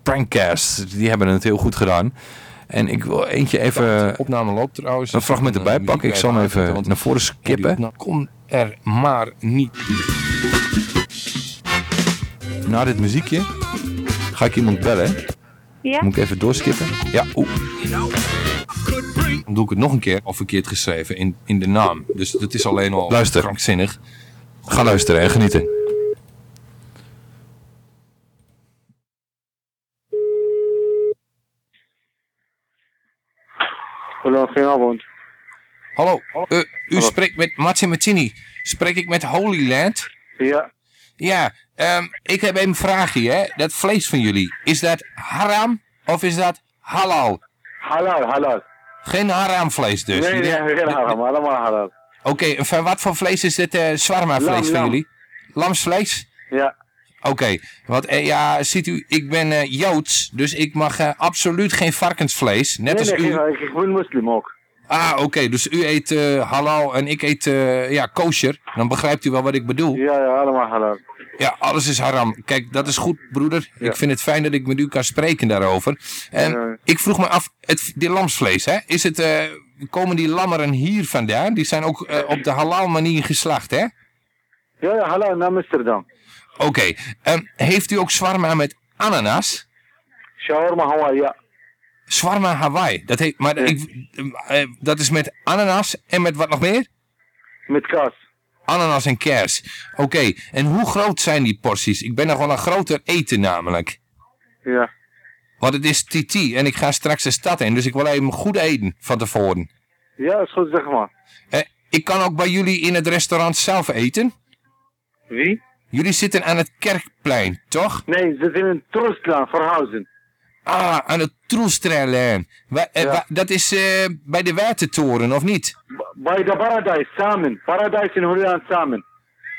Speaker 5: prankcasts, die hebben het heel goed gedaan. En ik wil eentje even...
Speaker 13: opname loopt trouwens.
Speaker 5: Een fragment erbij pakken. Ik zal hem even naar voren skippen.
Speaker 13: Kom er maar niet.
Speaker 5: Na dit muziekje ga ik iemand bellen.
Speaker 14: Ja?
Speaker 5: Moet ik even doorskippen? Ja, oeh.
Speaker 13: Dan doe ik het nog een keer al verkeerd geschreven in, in de naam. Dus dat is alleen al
Speaker 5: Luister.
Speaker 13: krankzinnig.
Speaker 5: Ga luisteren en genieten.
Speaker 15: Hallo, goedenavond.
Speaker 13: Hallo, eh, u spreekt met Martin Martini. Spreek ik met Holy Land?
Speaker 15: Ja.
Speaker 13: Ja, ehm, ik heb een vraagje. Hè. Dat vlees van jullie, is dat haram of is dat halal?
Speaker 15: Halal, halal.
Speaker 13: Geen haram vlees dus?
Speaker 15: nee, nee, geen haram, allemaal halal.
Speaker 13: Oké, van wat voor vlees is dit uh, zwarma vlees
Speaker 15: Lam,
Speaker 13: van
Speaker 15: lam.
Speaker 13: jullie? Lamsvlees?
Speaker 15: Ja.
Speaker 13: Oké, want eh, ja, ziet u, ik ben eh, Joods, dus ik mag eh, absoluut geen varkensvlees. Net
Speaker 15: nee,
Speaker 13: als
Speaker 15: nee,
Speaker 13: u.
Speaker 15: geen- ik, ik ben moslim ook.
Speaker 13: Ah, oké, dus u eet eh, halal en ik eet eh, ja, kosher. Dan begrijpt u wel wat ik bedoel.
Speaker 15: Ja, ja, allemaal halal.
Speaker 13: Ja, alles is haram. Kijk, dat is goed, broeder. Ik vind het fijn dat ik met u kan spreken daarover. En ik vroeg me af, het, die lamsvlees, hè? Is het, eh, komen die lammeren hier vandaan? Die zijn ook eh, op de halal manier geslacht, hè?
Speaker 15: Ja, ja, halal, naar Amsterdam.
Speaker 13: Oké, ehm, heeft u ook zwarma met ananas?
Speaker 15: Shawarma Hawaii, ja.
Speaker 13: Zwarma Hawaii, dat, heet, maar ik, eh, dat is met ananas en met wat nog meer?
Speaker 15: Met kaas.
Speaker 13: Ananas en kers. Oké, en hoe groot zijn die porties? Ik ben nog wel een groter eten namelijk.
Speaker 15: Ja.
Speaker 13: Want het is TT en ik ga straks de stad in, dus ik wil even goed eten van tevoren.
Speaker 15: Ja, is goed, zeg maar.
Speaker 13: Eh, ik kan ook bij jullie in het restaurant zelf eten.
Speaker 15: Wie?
Speaker 13: Jullie zitten aan het Kerkplein, toch?
Speaker 15: Nee, ze zitten in Troostlaan, Verhuizen.
Speaker 13: Ah, aan het Troelstrelijn. Dat is eh, bij de Watertoren, of niet?
Speaker 15: Bij de Paradijs, samen. Paradijs in Holland samen.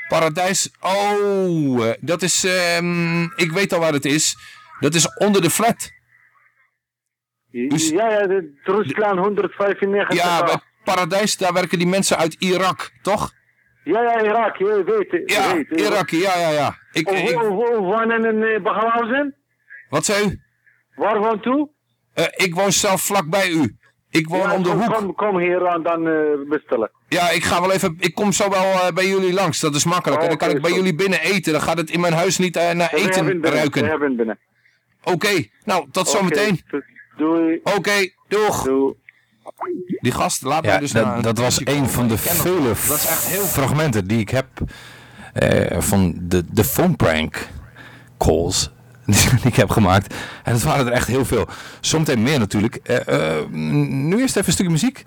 Speaker 13: Paradijs, oh, eh, dat is, ehm, ik weet al waar het is. Dat is onder de flat.
Speaker 15: Ja, ja, de Troostlaan 195.
Speaker 13: Ja, bij Paradijs, daar werken die mensen uit Irak, toch?
Speaker 15: Ja, ja, Irak, je weet het.
Speaker 13: Ja,
Speaker 15: weet,
Speaker 13: Irak, ja, ja, ja. Ik,
Speaker 15: Hoe-
Speaker 13: ik, wat zei u?
Speaker 15: Waar woont u?
Speaker 13: Eh, ik woon zelf vlakbij u. Ik woon
Speaker 15: Ja,
Speaker 13: om de
Speaker 15: kom,
Speaker 13: hoek.
Speaker 15: Kom, kom hier aan dan eh, bestellen.
Speaker 13: Ja, ik ga wel even, ik kom zo wel eh, bij jullie langs, dat is makkelijk. en dan kan ik bij jullie binnen eten, dan gaat het in mijn huis niet naar eten
Speaker 15: binnen,
Speaker 13: ruiken.
Speaker 15: We hebben binnen.
Speaker 13: Oké, nou, tot
Speaker 15: Oké,
Speaker 13: zometeen.
Speaker 15: Doei.
Speaker 13: Oké, doeg.
Speaker 15: Doei.
Speaker 13: Die gast, laat
Speaker 5: Ja,
Speaker 13: mij dus naar
Speaker 5: dat,
Speaker 13: een
Speaker 5: dat was een van de
Speaker 13: dat.
Speaker 5: vele
Speaker 13: Dat is echt heel
Speaker 5: fragmenten die ik heb eh, van de, de phone prank calls die ik heb gemaakt. En dat waren er echt heel veel. Zometeen meer natuurlijk. Eh, eh, nu eerst even een stukje muziek.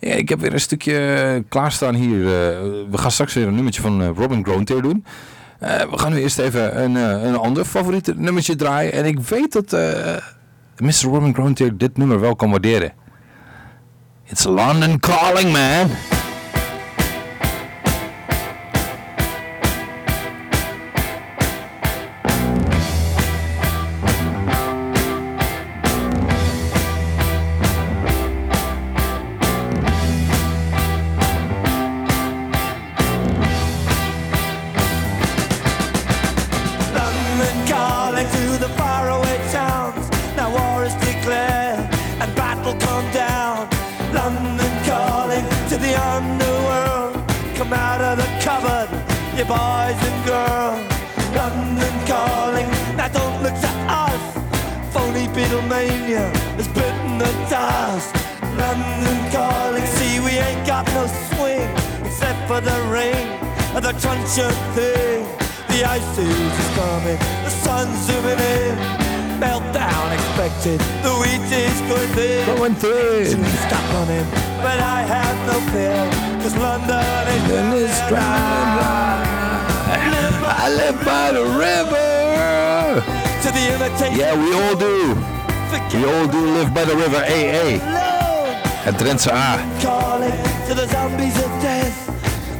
Speaker 5: Ja, ik heb weer een stukje klaarstaan hier. eh, we gaan straks weer een nummertje van eh, Robin Grontier doen. Eh, we gaan nu eerst even een, eh, een ander favoriete nummertje draaien. En ik weet dat eh, Mr. Robin Grontier dit nummer wel kan waarderen. It's London calling, man.
Speaker 9: Truncheon thing. The ice age is coming, the sun's zooming in. Meltdown expected, the wheat is going thin.
Speaker 5: Going thin.
Speaker 9: Stop on him, but I have no fear, cause London is drowning.
Speaker 5: I live by the river.
Speaker 9: To the imitation.
Speaker 5: Yeah, we all do. We all do live by the river. Hey. Het Drentse A.
Speaker 9: calling to the zombies of death.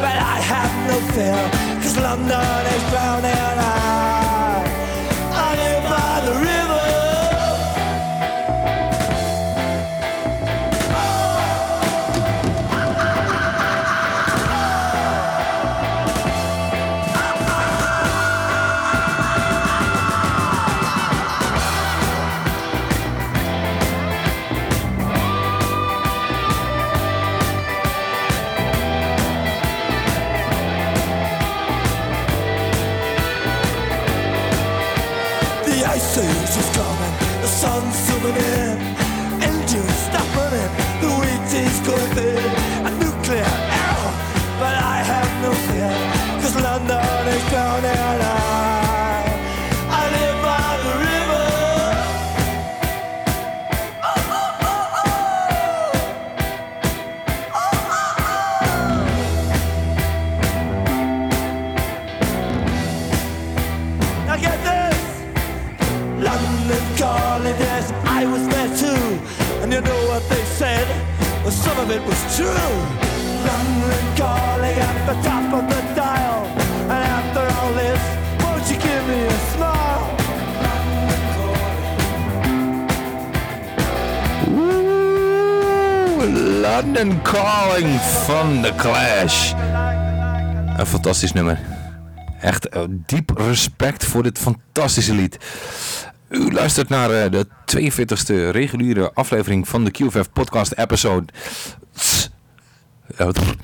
Speaker 9: but I have no fear, cause London is drowning. I, of it was true. At the top of the dial. And after all this, won't you give me a smile?
Speaker 5: Oeh, London Calling van The Clash. Een fantastisch nummer. Echt eh, diep respect voor dit fantastische lied. U luistert naar eh, de 42e reguliere aflevering van de QFF podcast episode.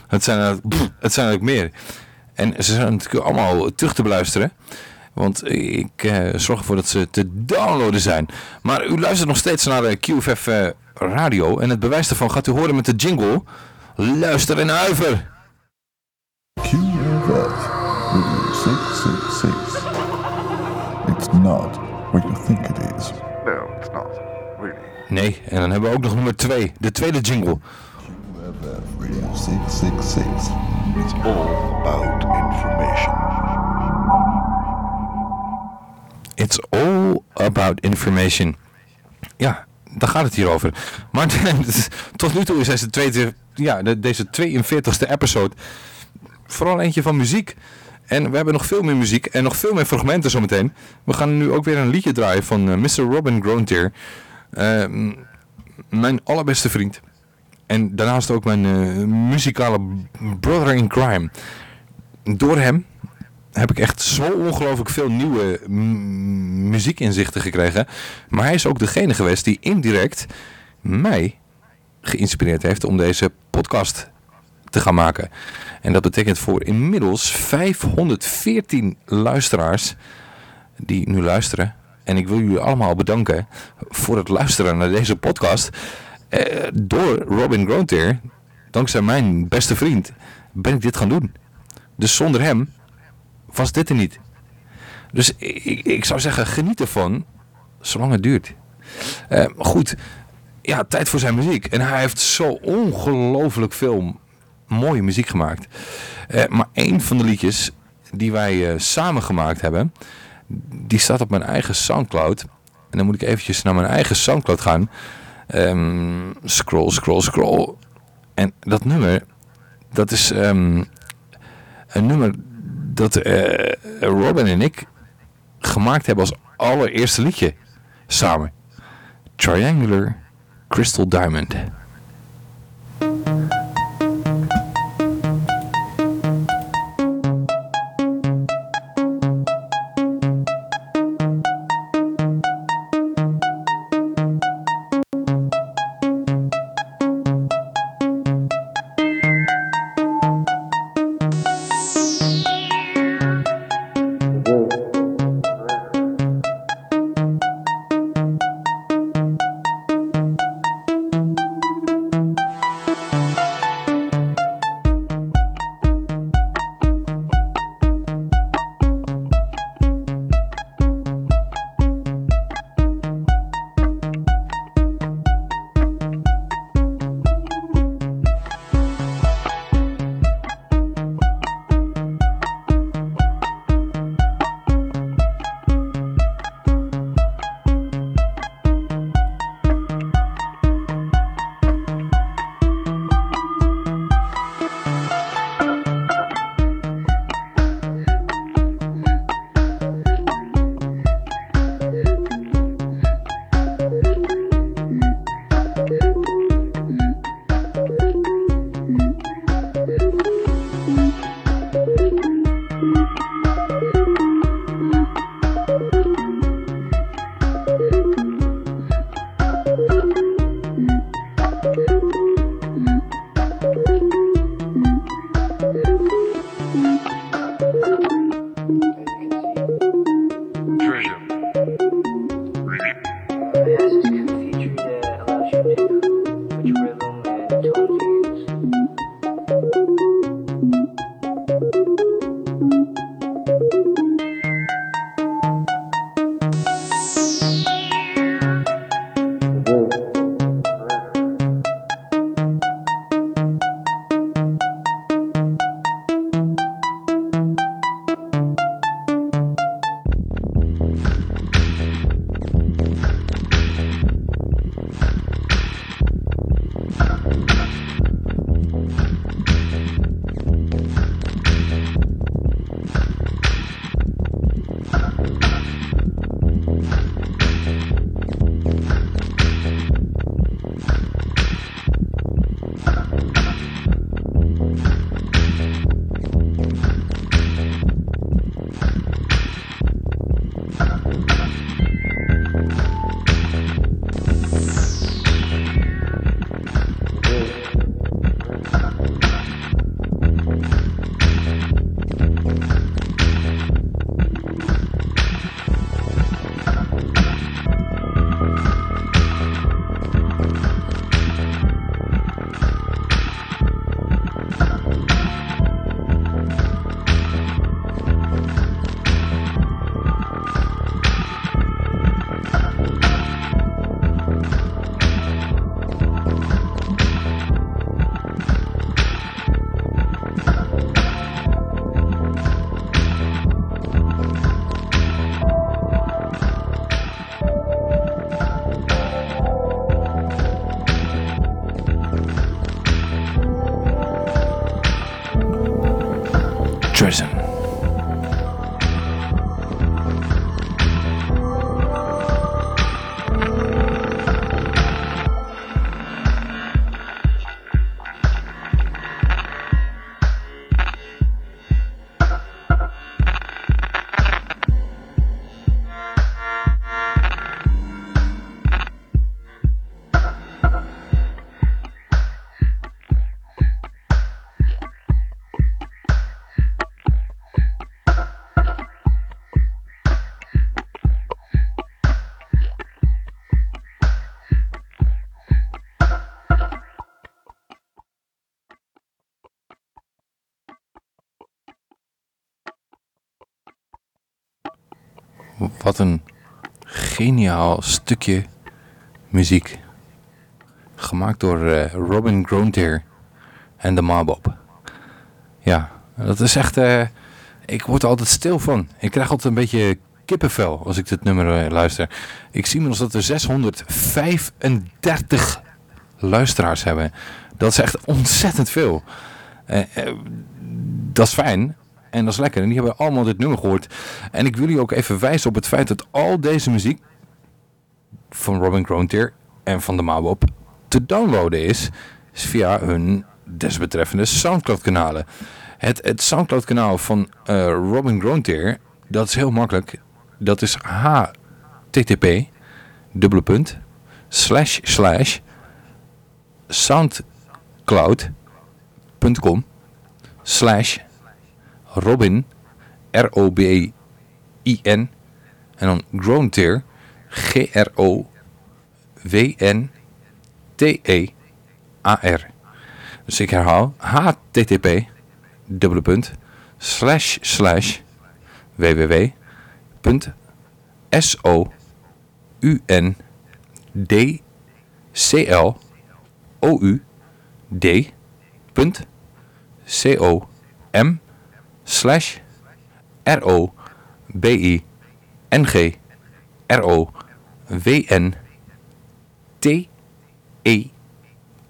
Speaker 5: Het zijn, het zijn er ook meer. En ze zijn natuurlijk allemaal terug te beluisteren. Want ik eh, zorg ervoor dat ze te downloaden zijn. Maar u luistert nog steeds naar de QFF eh, radio. En het bewijs daarvan gaat u horen met de jingle. Luister en huiver.
Speaker 14: QFF Radio 666. It's not what you think it is.
Speaker 8: No, it's not. Really.
Speaker 5: Nee, en dan hebben we ook nog nummer 2. De tweede jingle.
Speaker 14: QFF Radio 666. It's all about information.
Speaker 5: It's all about information. Ja, daar gaat het hier over. Maar tot nu toe is deze, tweede, ja, de- deze 42e episode vooral eentje van muziek. En we hebben nog veel meer muziek en nog veel meer fragmenten zometeen. We gaan nu ook weer een liedje draaien van eh, Mr. Robin Grontier. Eh, m- mijn allerbeste vriend. En daarnaast ook mijn eh, muzikale brother in crime. Door hem heb ik echt zo ongelooflijk veel nieuwe muziekinzichten gekregen. Maar hij is ook degene geweest die indirect mij geïnspireerd heeft om deze podcast te gaan maken. En dat betekent voor inmiddels 514 luisteraars die nu luisteren. En ik wil jullie allemaal bedanken voor het luisteren naar deze podcast. Eh, door Robin Grontier, dankzij mijn beste vriend, ben ik dit gaan doen. Dus zonder hem was dit er niet. Dus ik, ik zou zeggen, geniet ervan, zolang het duurt. Eh, goed, ja, tijd voor zijn muziek. En hij heeft zo ongelooflijk veel mooie muziek gemaakt. Eh, maar één van de liedjes die wij eh, samen gemaakt hebben, die staat op mijn eigen Soundcloud. En dan moet ik eventjes naar mijn eigen Soundcloud gaan. Ehm, scroll, scroll, scroll. En dat nummer, dat is ehm, een nummer dat eh, Robin en ik gemaakt hebben als allereerste liedje samen. Triangular Crystal Diamond. Wat een geniaal stukje muziek. Gemaakt door eh, Robin Grontier en de Mabop. Ja, dat is echt... eh, ik word er altijd stil van. Ik krijg altijd een beetje kippenvel als ik dit nummer eh, luister. Ik zie inmiddels dat er 635 luisteraars hebben. Dat is echt ontzettend veel. Dat is fijn.
Speaker 13: En dat is lekker. En die hebben allemaal dit nummer gehoord. En ik wil jullie ook even wijzen op het feit dat al deze muziek van Robin Grontier en van de Mawop te downloaden is, via hun desbetreffende Soundcloud kanalen. Het, het Soundcloud kanaal van eh, Robin Grontier, dat is heel makkelijk. Dat is http dubbele punt slash slash soundcloud.com slash Robin R-O-B-I-N en dan Grontier G-R-O-W-N-T-E-A-R dus ik herhaal http dubbele punt slash slash www punt u n d c l o u d punt c o m slash r o b i n g r o w n t e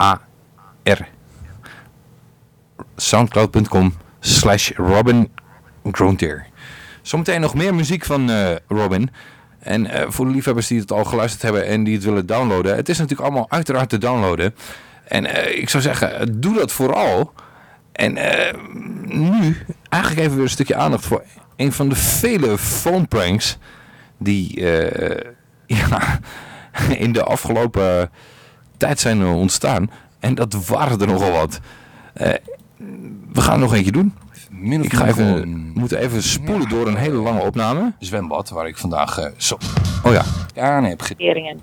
Speaker 13: a r soundcloud.com slash Robin Grontier. Zometeen nog meer muziek van eh, Robin. En eh, voor de liefhebbers die het al geluisterd hebben en die het willen downloaden. Het is natuurlijk allemaal uiteraard te downloaden. En eh, ik zou zeggen, doe dat vooral. En nu eigenlijk even weer een stukje aandacht voor een van de vele phone pranks die ja, in de afgelopen tijd zijn ontstaan. En dat waren er nogal wat. we gaan er nog eentje doen. ik ga even, we moeten even spoelen door een hele lange opname. Zwembad, waar ik vandaag uh, zo... Oh ja. Aan heb
Speaker 16: Regeringen.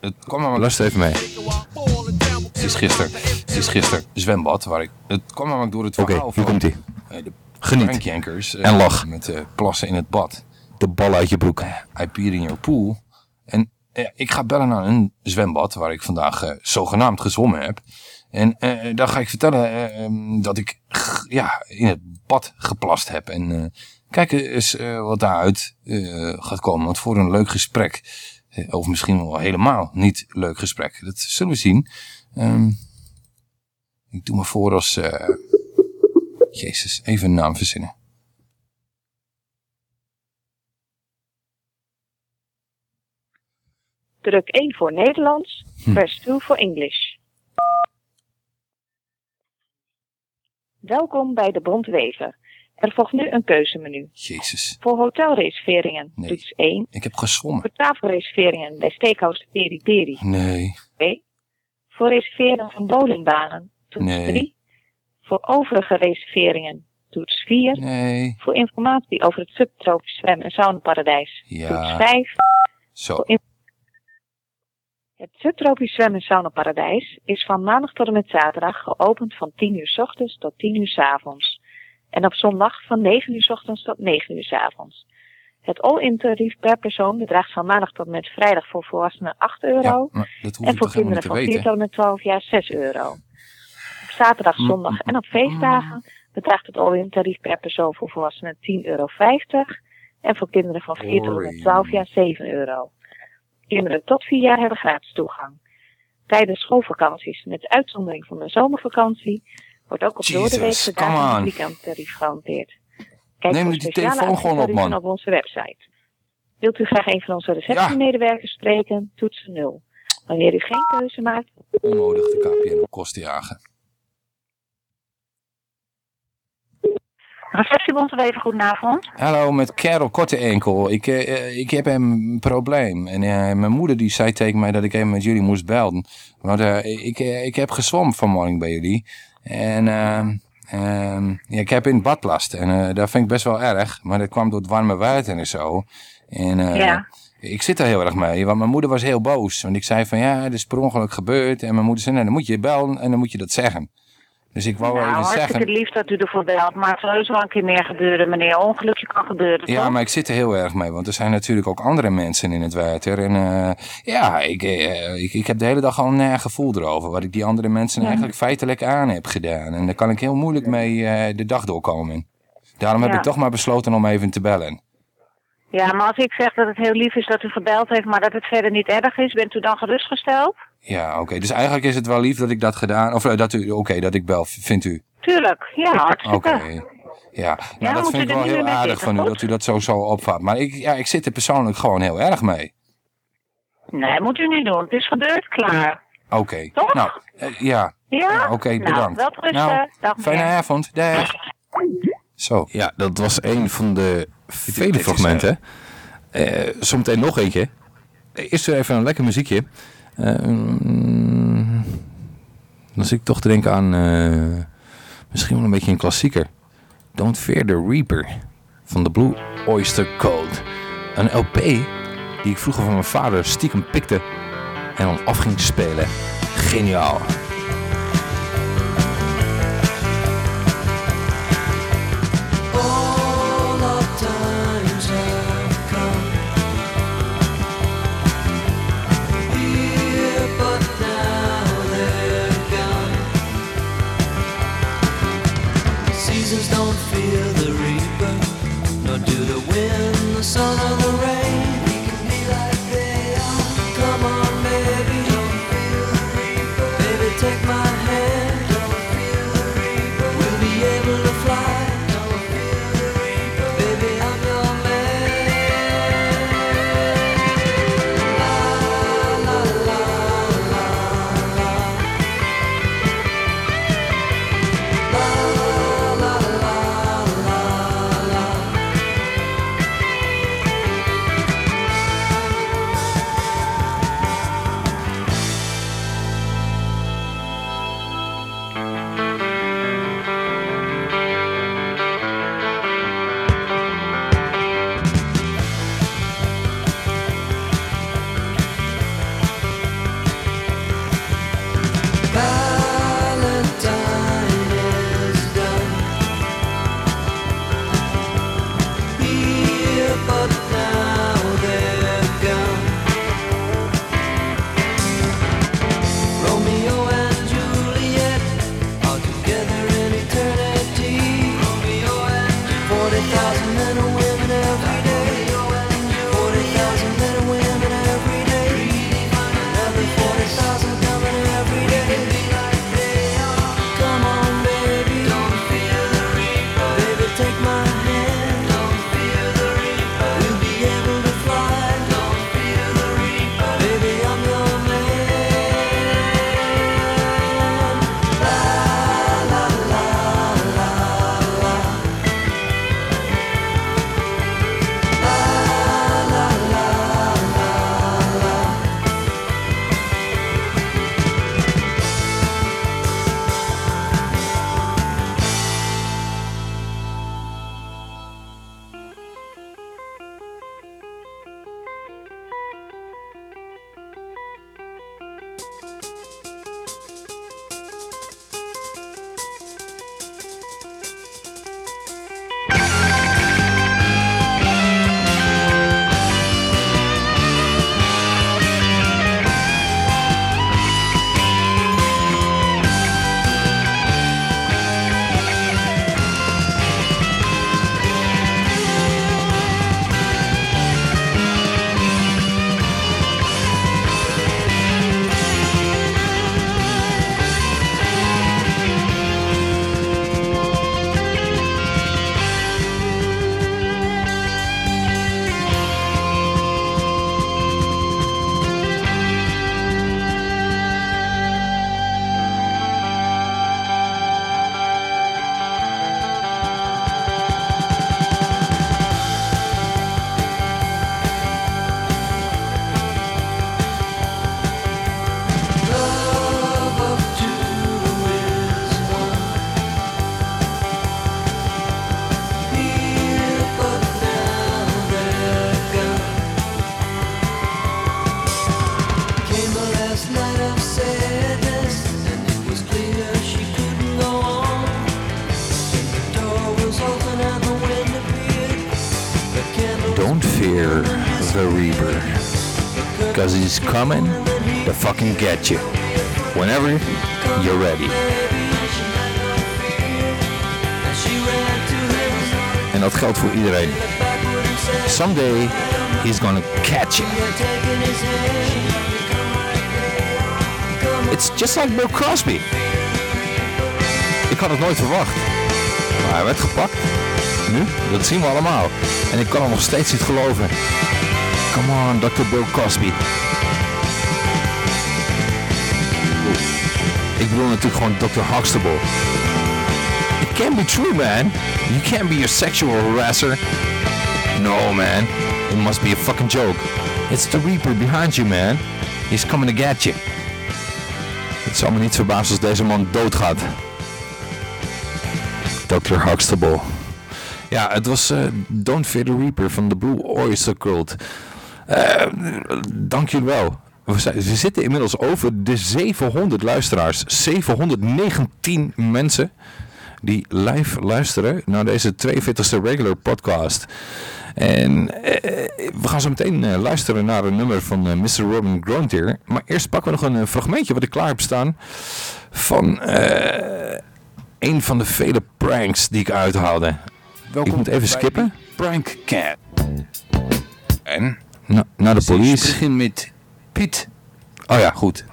Speaker 13: Het kwam maar... Luister even mee. Het is gisteren. Het is gisteren. Zwembad, waar ik... Het kwam maar door het verhaal Oké, hier komt ie. Uh, de Geniet. Uh, en lach. Met plassen in het bad. De bal uit je broek. I peed in your pool. En ik ga bellen naar een zwembad, waar ik vandaag zogenaamd gezwommen heb. En uh, dan ga ik vertellen uh, dat ik ja, in het bad geplast heb. En uh, kijk eens wat daaruit gaat komen. Want voor een leuk gesprek, of misschien wel helemaal niet leuk gesprek, dat zullen we zien. Um, ik doe me voor als... Jezus, even een naam verzinnen.
Speaker 16: Druk 1 voor Nederlands, hm. press 2 voor English. Welkom bij de Bondwever. Er volgt nu een keuzemenu.
Speaker 13: Jezus.
Speaker 16: Voor hotelreserveringen nee. toets 1.
Speaker 13: Ik heb gezwommen.
Speaker 16: Voor tafelreserveringen bij Steakhouse Peri Peri.
Speaker 13: Nee.
Speaker 16: 2. Voor reserveren van bowlingbanen toets
Speaker 13: nee.
Speaker 16: 3. Voor overige reserveringen toets 4.
Speaker 13: Nee.
Speaker 16: Voor informatie over het subtropisch zwem- en saunaparadijs
Speaker 13: ja.
Speaker 16: toets 5.
Speaker 13: Zo.
Speaker 16: Het subtropisch zwem- en saunaparadijs is van maandag tot en met zaterdag geopend van 10 uur s ochtends tot 10 uur s avonds. En op zondag van 9 uur s ochtends tot 9 uur s avonds. Het all-in tarief per persoon bedraagt van maandag tot en met vrijdag voor volwassenen 8 euro.
Speaker 13: Ja,
Speaker 16: en voor kinderen van 4 tot en met 12 jaar 6 euro. Op zaterdag, zondag en op feestdagen bedraagt het all-in tarief per persoon voor volwassenen 10,50 euro. En voor kinderen van 4 tot en met 12 jaar 7 euro. Kinderen tot 4 jaar hebben gratis toegang. Tijdens schoolvakanties, met uitzondering van de zomervakantie, wordt ook op doordeweekse dagen een weekendtarief gehanteerd. Kijk
Speaker 13: Neem die telefoon gewoon op, man.
Speaker 16: op onze website. Wilt u graag een van onze receptiemedewerkers spreken? Toetsen 0. Wanneer u geen keuze maakt...
Speaker 13: Onnodig de KPN op kosten jagen.
Speaker 16: Receptiebond, even goedenavond.
Speaker 13: Hallo, met Karel Korte Enkel. Ik, uh, ik heb een probleem. En uh, mijn moeder die zei tegen mij dat ik even met jullie moest belden. Want uh, ik, ik heb gezwommen vanmorgen bij jullie. En ehm, ja, ik heb in het bad. En dat vind ik best wel erg. Maar dat kwam door het warme water en zo. En
Speaker 16: ja.
Speaker 13: ik zit er heel erg mee. Want mijn moeder was heel boos. Want ik zei van ja, het is per ongeluk gebeurd. En mijn moeder zei, nou, dan moet je bellen en dan moet je dat zeggen. Dus ik wou
Speaker 16: nou,
Speaker 13: even
Speaker 16: hartstikke
Speaker 13: zeggen...
Speaker 16: lief dat u ervoor belt, maar het zal heus wel een keer meer gebeuren, meneer. Ongelukje kan gebeuren,
Speaker 13: Ja,
Speaker 16: toch?
Speaker 13: maar ik zit er heel erg mee, want er zijn natuurlijk ook andere mensen in het water. En uh, ja, ik, uh, ik, ik heb de hele dag al een uh, gevoel erover, wat ik die andere mensen
Speaker 16: Ja.
Speaker 13: eigenlijk feitelijk aan heb gedaan. En daar kan ik heel moeilijk mee eh, de dag doorkomen. Daarom heb
Speaker 16: Ja.
Speaker 13: ik toch maar besloten om even te bellen.
Speaker 16: Ja, maar als ik zeg dat het heel lief is dat u gebeld heeft, maar dat het verder niet erg is, bent u dan gerustgesteld?
Speaker 13: Ja, oké. Dus eigenlijk is het wel lief dat ik dat gedaan... Of eh, dat u... Oké, dat ik bel, vindt u?
Speaker 16: Tuurlijk, ja, hartstikke.
Speaker 13: Oké. Ja,
Speaker 17: Ja,
Speaker 13: nou, dat vind ik
Speaker 17: we
Speaker 13: wel
Speaker 17: er
Speaker 13: heel aardig
Speaker 17: zitten,
Speaker 13: van u dat u dat zo, zo opvat. Maar ik, ja, ik zit er persoonlijk gewoon heel erg mee.
Speaker 17: Nee, moet u niet doen. Het is gebeurd, klaar.
Speaker 13: Oké.
Speaker 17: Toch?
Speaker 13: Nou, eh, ja.
Speaker 17: Ja?
Speaker 13: Oké,
Speaker 17: Nou,
Speaker 13: bedankt.
Speaker 17: welterusten.
Speaker 13: Nou,
Speaker 17: Dag,
Speaker 13: fijne
Speaker 17: meneer.
Speaker 13: avond. Dag. Zo.
Speaker 18: Ja, dat was een van de vele fragmenten. Eh zometeen nog eentje. Eerst weer even een lekker muziekje. Eh, mm, dan zit ik toch te denken aan eh, misschien wel een beetje een klassieker. Don't Fear the Reaper van de Blue Oyster Cult. Een LP die ik vroeger van mijn vader stiekem pikte en dan af ging spelen. Geniaal. He's coming to fucking get you. Whenever you're ready. En dat geldt voor iedereen. Someday he's gonna catch you. It's just like Bill Crosby. Ik had het nooit verwacht.
Speaker 5: Maar hij werd gepakt. Nu, dat zien we allemaal. En ik kan hem nog steeds niet geloven. Come on, Dr. Bill Cosby. Ik bedoel natuurlijk gewoon Dr. Huxtable. It can't be true, man. You can't be a sexual harasser. No, man. It must be a fucking joke. It's the Reaper behind you, man. He's coming to get you. Het zal me niet verbazen als deze man doodgaat. Dr. Huxtable. Ja, het was eh, Don't Fear the Reaper van de Blue Oyster Cult. Eh, dank jullie wel. We, zitten inmiddels over de 700 luisteraars. 719 mensen die live luisteren naar deze 42e regular podcast. En eh, we gaan zo meteen eh, luisteren naar een nummer van eh, Mr. Robin Grontier. Maar eerst pakken we nog een fragmentje wat ik klaar heb staan van eh, een van de vele pranks die ik uithaalde. ik moet even skippen.
Speaker 13: Prank Cat. En?
Speaker 5: Na, naar de
Speaker 13: Dus ik
Speaker 5: police.
Speaker 13: begin met Piet.
Speaker 5: Oh ja, goed.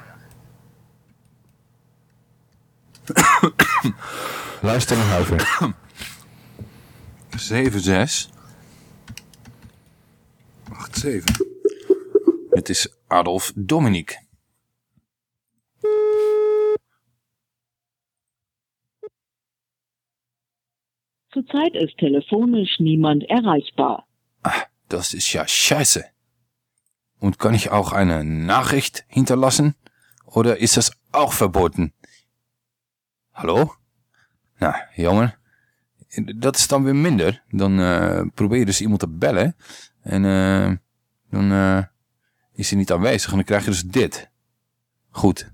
Speaker 5: Luister en huiver.
Speaker 13: 7, 6. 8, 7. Het is Adolf Dominique.
Speaker 19: Zurzeit ist telefonisch niemand erreichbar.
Speaker 13: Das ist ja scheiße. Und kann ich auch eine Nachricht hinterlassen? Oder ist das auch verboten? Hallo? Nou, jongen. Dat is dan weer minder. Dan eh, probeer je dus iemand te bellen. En eh, dan eh, is hij niet aanwezig. En dan krijg je dus dit. Goed.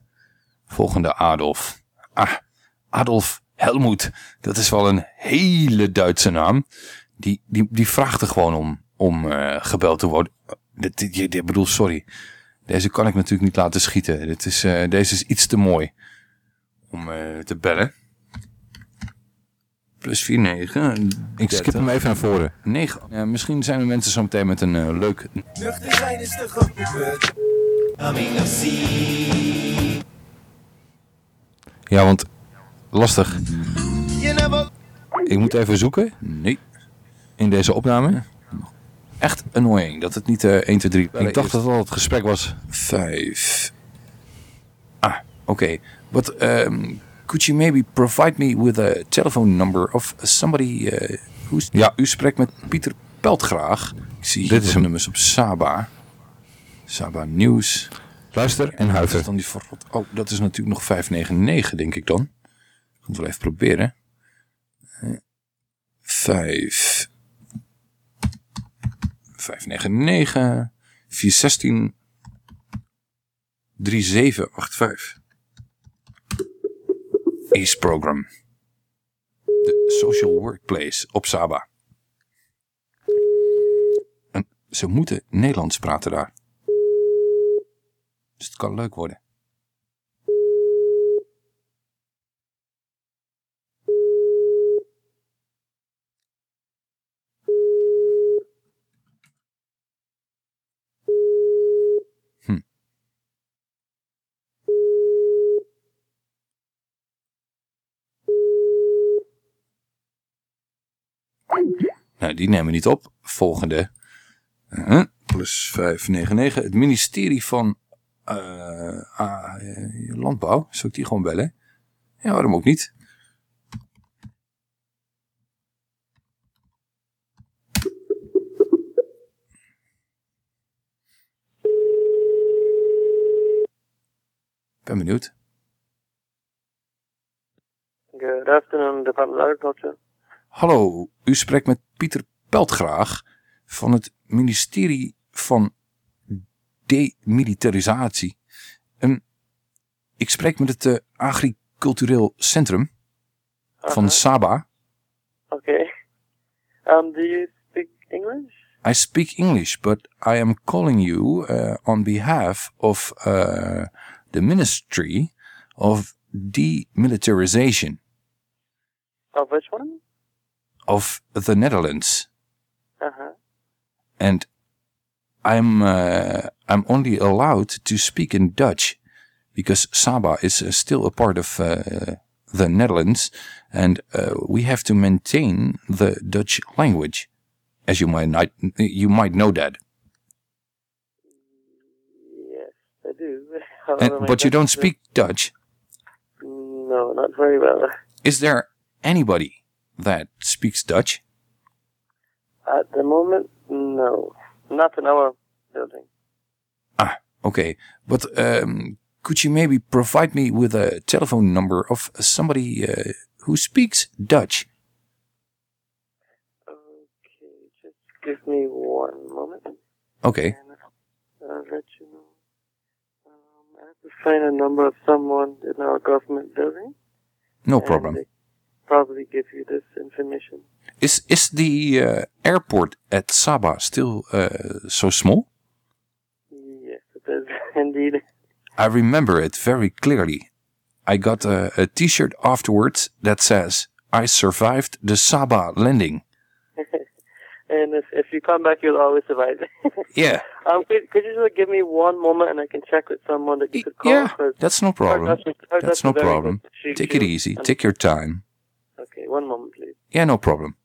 Speaker 13: Volgende Adolf. Ah, Adolf Helmoet. Dat is wel een hele Duitse naam. Die, die, die vraagt er gewoon om, om eh, gebeld te worden. Dit, dit, dit- ik bedoel, sorry. Deze kan ik natuurlijk niet laten schieten. Dit is, eh, deze is iets te mooi om eh, te bellen. Plus 4, 9.
Speaker 5: Ik skip hem even naar voren.
Speaker 13: 9. Ja, misschien zijn er mensen zo meteen met een eh, leuk...
Speaker 9: Nuchter zijn is te gebeurd. Coming of sea.
Speaker 5: Ja, want lastig. Ik moet even zoeken.
Speaker 13: Nee.
Speaker 5: In deze opname.
Speaker 13: Echt annoying dat het niet eh 1, 2, 3...
Speaker 5: Ik dacht dat het al het gesprek was.
Speaker 13: 5. Ah, oké. But um, could you maybe provide me with a telephone number of somebody uh, who's... Ja, u spreekt met Pieter Peltgraag. Ik zie
Speaker 5: Dit
Speaker 13: hier
Speaker 5: is
Speaker 13: wat
Speaker 5: hem.
Speaker 13: nummers op Saba. Saba Nieuws.
Speaker 5: Luister en huiver.
Speaker 13: is dan die verrot. Oh, dat is natuurlijk nog 599, denk ik dan. Ik ga het wel even proberen. Eh, 5. 599. 416. 3785. Ace Program. De Social Workplace op Saba. En ze moeten Nederlands praten daar. Dus het kan leuk worden. Nou, die nemen we niet op. Volgende. Uh, plus 599. Het ministerie van eh, Landbouw. Zou ik die gewoon bellen? Ja, waarom ook niet? Ben benieuwd.
Speaker 20: Good afternoon, Department of Agriculture.
Speaker 13: Hallo, u spreekt met Pieter Peltgraag van het ministerie van Demilitarisatie. Ehm, ik spreek met het eh, Agricultureel Centrum van. Saba.
Speaker 20: Okay. Um, do you speak English?
Speaker 13: I speak English, but I am calling you uh, on behalf of uh, the Ministry of Demilitarization
Speaker 20: Of which one?
Speaker 13: Of the Netherlands.
Speaker 20: Uh-huh.
Speaker 13: and I'm uh, I'm only allowed to speak in Dutch because Saba is uh, still a part of uh,
Speaker 5: the Netherlands, and uh, we have to maintain the Dutch language, as you might not, you might know that.
Speaker 20: Yes, I do.
Speaker 5: And, but you don't speak Dutch.
Speaker 20: No, not very well.
Speaker 5: Is there anybody that speaks Dutch?
Speaker 20: At the moment, no. Not in our building.
Speaker 5: Ah, okay, but um, could you maybe provide me with a telephone number of somebody uh, who speaks Dutch?
Speaker 20: Okay, just give me one moment.
Speaker 5: Okay,
Speaker 20: I'll let you know. Um, I have to find a number of someone in our government building.
Speaker 5: no problem.
Speaker 20: Probably give you this information.
Speaker 5: Is is the uh, airport at Sabah still uh, so small?
Speaker 20: Yes, it is indeed.
Speaker 5: I remember it very clearly. I got a, a T-shirt afterwards that says "I survived the Sabah landing."
Speaker 20: and if, if you come back, you'll always survive.
Speaker 5: Yeah,
Speaker 20: um, could, could you just give me one moment and I can check with someone that you could call?
Speaker 5: yeah, that's no problem.
Speaker 20: Her
Speaker 5: That's
Speaker 20: Dutch
Speaker 5: no problem.
Speaker 20: She-
Speaker 5: Take
Speaker 20: she
Speaker 5: it easy. Take your time.
Speaker 20: One moment, please.
Speaker 5: Yeah, no problem.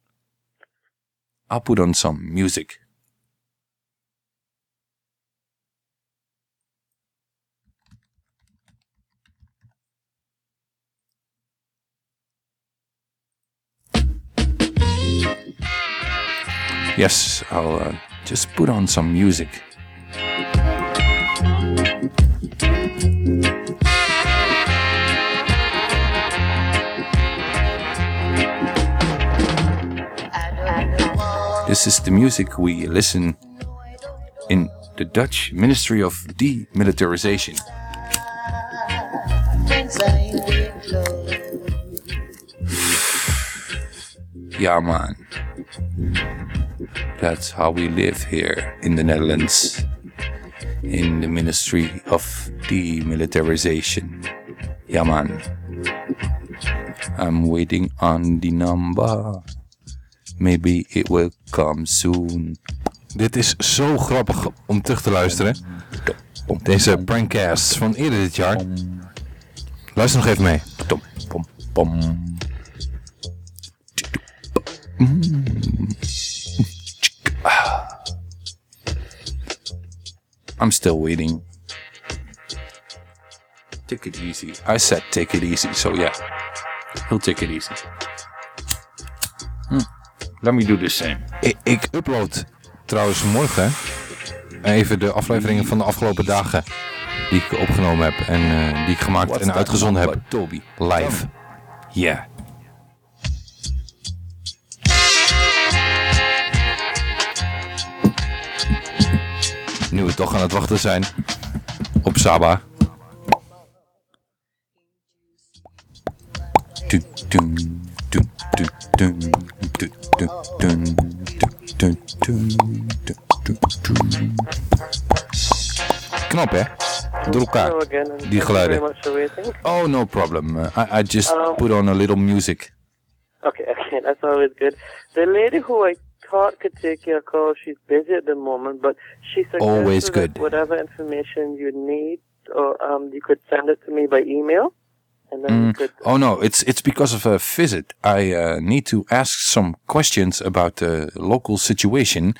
Speaker 5: I'll put on some music. Yes, I'll uh, just put on some music. This is the music we listen in the Dutch Ministry of Demilitarization. Yeah, man. That's how we live here in the Netherlands. In the Ministry of Demilitarization. Yeah, man. I'm waiting on the number. Maybe it will come soon. Dit is zo grappig om terug te luisteren. Deze prankcasts van eerder dit jaar. Luister nog even mee. Tom, pom, pom. I'm still waiting. Take it easy. I said take it easy, so yeah. He'll take it easy. Let me do the same. Ik, ik upload trouwens morgen even de afleveringen van de afgelopen dagen die ik opgenomen heb en eh, die ik gemaakt
Speaker 13: What's
Speaker 5: en uitgezonden heb.
Speaker 13: Toby?
Speaker 5: Live. Ja. Nu we toch aan het wachten zijn op Saba. Dun, dun, dun, Knop, hè? Door elkaar. Die geluiden. Oh, no problem. I, I just
Speaker 20: um,
Speaker 5: put on a little music.
Speaker 20: Okay, okay, that's always good. The lady who I thought could take your call, she's busy at the moment, but she suggested
Speaker 5: always good.
Speaker 20: whatever information you need, or um, you could send it to me by email and then
Speaker 5: Mm,
Speaker 20: could.
Speaker 5: oh no, it's it's because of a visit. I uh, need to ask some questions about the local situation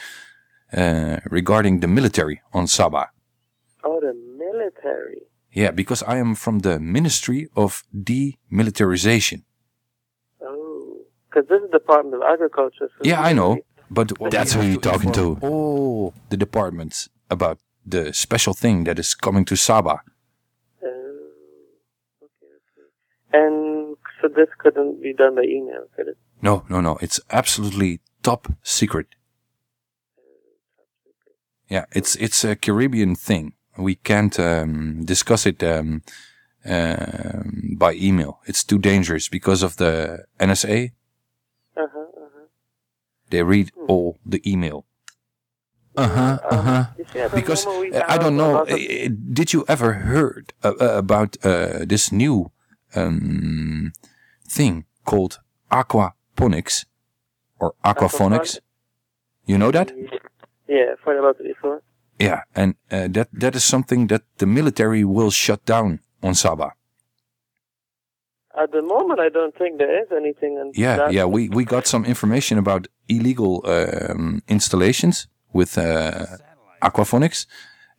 Speaker 5: uh, regarding the military on Sabah.
Speaker 20: Oh, the military.
Speaker 5: Yeah, because I am from the Ministry of Demilitarization.
Speaker 20: Oh, because this is the Department of Agriculture. So
Speaker 5: Yeah, I know, but
Speaker 13: That's who you're talking to.
Speaker 5: Oh, the departments about the special thing that is coming to Sabah.
Speaker 20: And so this couldn't be done by email, could it?
Speaker 5: No, no, no. It's absolutely top secret. Yeah, it's it's a Caribbean thing. We can't um, discuss it um, um by email. It's too dangerous because of the NSA.
Speaker 20: Uh huh. Uh-huh.
Speaker 5: They read all the email. Uh huh. Uh huh.
Speaker 20: You see, at the
Speaker 5: Because
Speaker 20: moment we
Speaker 5: uh, I don't know.
Speaker 20: of-
Speaker 5: uh, Did you ever heard uh, uh, about uh, this new um, thing called aquaponics or aquaphonics? You know that?
Speaker 20: Yeah, I've heard about it before.
Speaker 5: Yeah, and uh, that that is something that the military will shut down on Sabah.
Speaker 20: At the moment, I don't think there is anything. In
Speaker 13: Yeah,
Speaker 20: that
Speaker 13: yeah. We we got some information about illegal um, installations with uh, aquaphonics,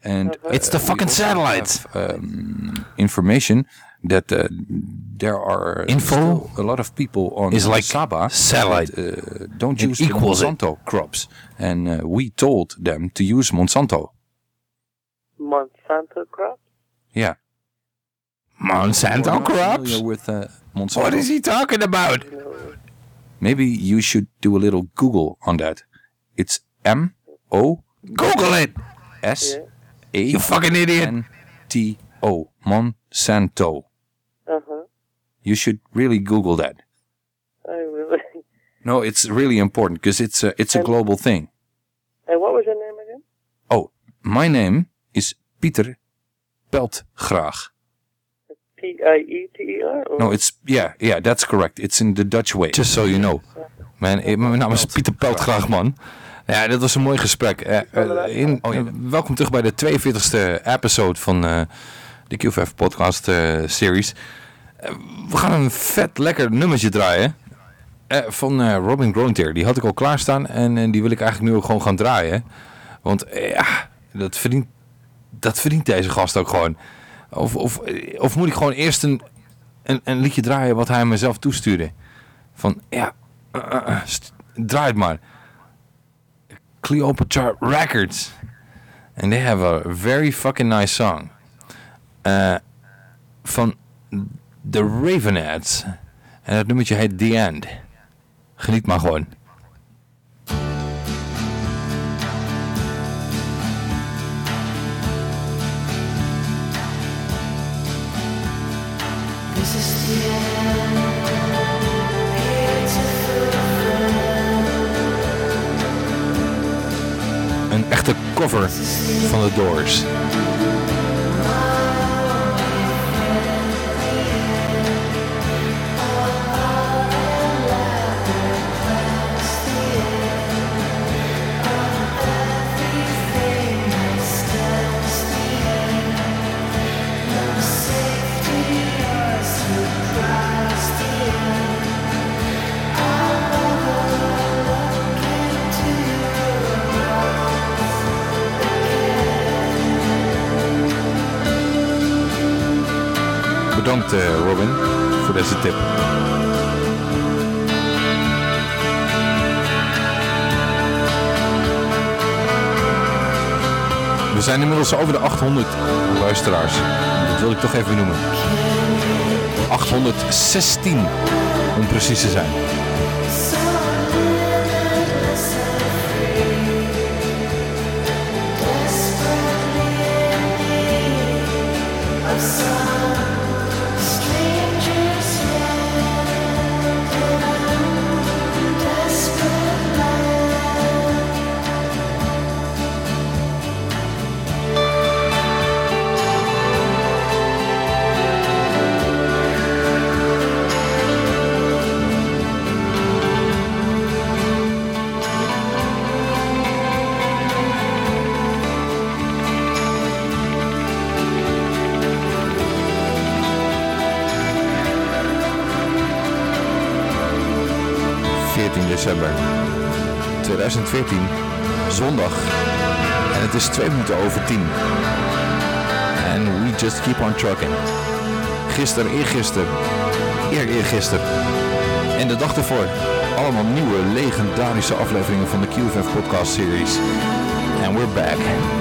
Speaker 13: and
Speaker 5: It's the
Speaker 13: uh,
Speaker 5: fucking satellites.
Speaker 13: have, um, information that uh, there are
Speaker 5: Info?
Speaker 13: still a lot of people on
Speaker 5: Is like
Speaker 13: Saba
Speaker 5: satellite.
Speaker 13: that, uh, don't
Speaker 5: It
Speaker 13: use the
Speaker 5: equals it.
Speaker 13: Monsanto crops, and uh, we told them to use Monsanto.
Speaker 20: Monsanto crops.
Speaker 13: Yeah.
Speaker 5: Monsanto crops?
Speaker 13: with uh, Monsanto?
Speaker 5: What is he talking about?
Speaker 13: Maybe you should do a little Google on that. It's M O
Speaker 5: Google it.
Speaker 13: S A
Speaker 5: You fucking idiot.
Speaker 13: N T O Monsanto.
Speaker 20: Uh huh.
Speaker 13: You should really Google that.
Speaker 20: I really.
Speaker 13: No, it's really important because it's a it's a
Speaker 20: And-
Speaker 13: global thing.
Speaker 20: And what was your name again?
Speaker 13: Oh, my name is Pieter Peltgraag.
Speaker 20: P I E T E R. or-
Speaker 13: No, it's yeah, yeah, that's correct. It's in the Dutch way.
Speaker 5: Just so you know. Man, eh, mijn naam is Pieter Peltgraag, man. Ja, dit was een mooi gesprek. Eh, eh, in, eh, welkom terug bij de 42e episode van eh, de Q5 podcast eh, series. We gaan een vet lekker nummertje draaien. Eh, van eh, Robin Grontier. Die had ik al klaarstaan en, en die wil ik eigenlijk nu ook gewoon gaan draaien. Want eh, ja, dat verdient, dat verdient deze gast ook gewoon. Of, of, eh, of moet ik gewoon eerst een, een, een liedje draaien wat hij mezelf toestuurde? Van ja, draai het maar. Cleopatra Records. And they have a very fucking nice song. Van The Ravenettes. En dat nummertje heet The End. Geniet maar gewoon.
Speaker 21: This is the end. Beautiful
Speaker 5: Een echte cover van The Doors. Bedankt eh, Robin voor deze tip. We zijn inmiddels over de 800 luisteraars. Dat wil ik toch even noemen. 816 om precies te zijn. December 2014, zondag. En het is twee minuten over tien. En we just keep on trucking. Gisteren, eergisteren, eer eergisteren. En de dag ervoor. Allemaal nieuwe legendarische afleveringen van de QFF podcast series. And we're back.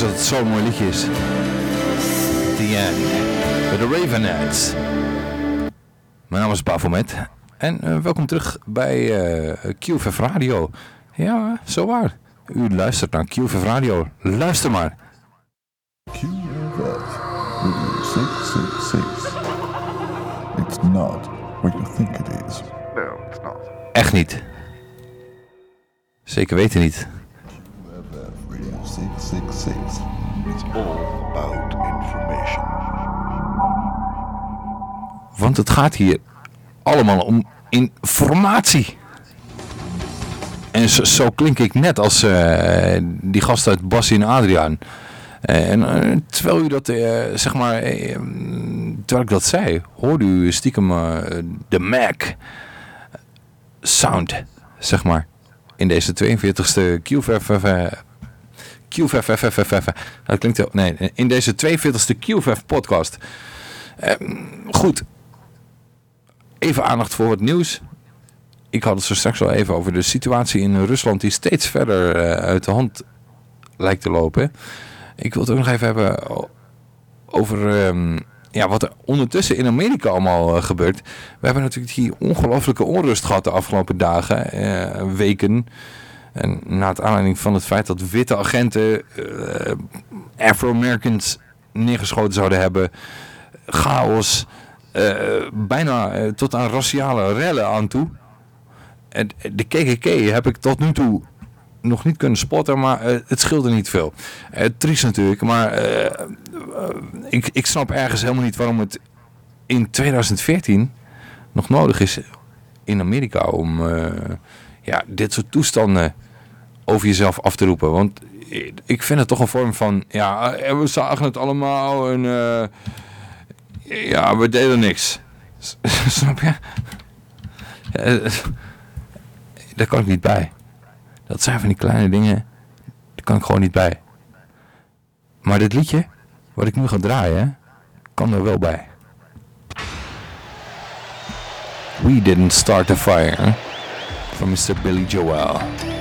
Speaker 5: Ondanks dat het zo'n mooi liedje is. the End. De Ravenettes. Mijn naam is Bafomet. En uh, welkom terug bij uh, QFF Radio. Ja, zo waar. U luistert naar QFF Radio. Luister maar.
Speaker 14: QFF 666. It's not what you think it is.
Speaker 8: No, it's not.
Speaker 5: Echt niet. Zeker weten niet.
Speaker 14: QFF Radio 666.
Speaker 8: It's all about information.
Speaker 5: Want het gaat hier allemaal om informatie. En zo, klink ik net als uh, die gast uit Bassie en Adriaan. Uh, en uh, terwijl u dat, zeg maar, terwijl ik dat zei, hoorde u stiekem de Mac sound, zeg maar, in deze 42e QFF QFF, dat klinkt heel, nee, in deze 42e QFF podcast. goed, even aandacht voor wat nieuws. Ik had het zo straks al even over de situatie in Rusland die steeds verder uh, uit de hand lijkt te lopen. Ik wil het ook nog even hebben over um, ja, wat er ondertussen in Amerika allemaal uh, gebeurt. We hebben natuurlijk die ongelofelijke onrust gehad de afgelopen dagen, uh, weken. En na het aanleiding van het feit dat witte agenten Afro-Americans neergeschoten zouden hebben. Chaos. Uh, bijna uh, tot aan raciale rellen aan toe. En de KKK heb ik tot nu toe nog niet kunnen spotten, maar het scheelde niet veel. triest natuurlijk, maar ik, ik snap ergens helemaal niet waarom het in 2014 nog nodig is in Amerika om ja, dit soort toestanden over jezelf af te roepen. Want ik vind het toch een vorm van, ja, we zagen het allemaal en ja, we deden niks. Snap je? Daar kan ik niet bij. Dat zijn van die kleine dingen, daar kan ik gewoon niet bij. Maar dit liedje, wat ik nu ga draaien, kan er wel bij. We didn't start the fire, van Mr. Billy Joel.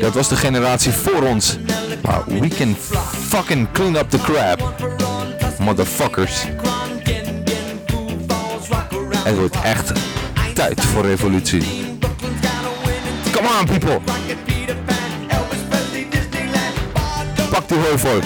Speaker 5: Dat was de generatie voor ons. Maar we can fucking clean up the crap. Motherfuckers. Het wordt echt tijd voor revolutie. Come on people. Pak die hooivork.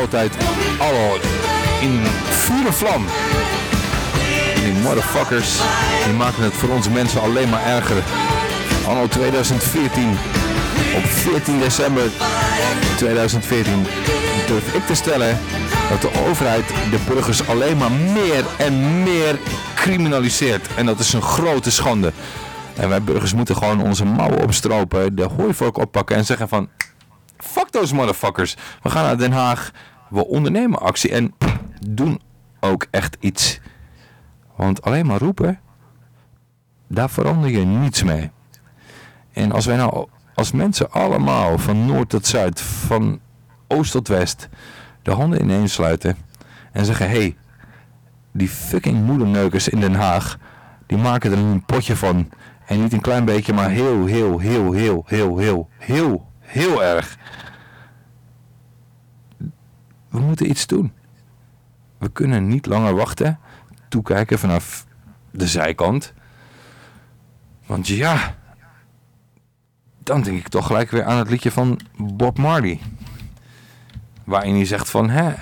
Speaker 5: Altijd al in vuur vlam. Die motherfuckers, die maken het voor onze mensen alleen maar erger. Anno 2014, op 14 december 2014, durf ik te stellen dat de overheid de burgers alleen maar meer en meer criminaliseert. En dat is een grote schande. En wij burgers moeten gewoon onze mouwen opstropen, de hooivork oppakken en zeggen van... Fuck those motherfuckers. We gaan naar Den Haag. We ondernemen actie en doen ook echt iets. Want alleen maar roepen, daar verander je niets mee. En als wij nou als mensen allemaal van noord tot zuid, van oost tot west, de handen ineens sluiten en zeggen, hé, hey, die fucking moederneukers in Den Haag, die maken er een potje van. En niet een klein beetje, maar heel, heel, heel, heel, heel, heel, heel, heel erg. We moeten iets doen. We kunnen niet langer wachten, toekijken vanaf de zijkant. Want ja, dan denk ik toch gelijk weer aan het liedje van Bob Marley. Waarin hij zegt van, hè,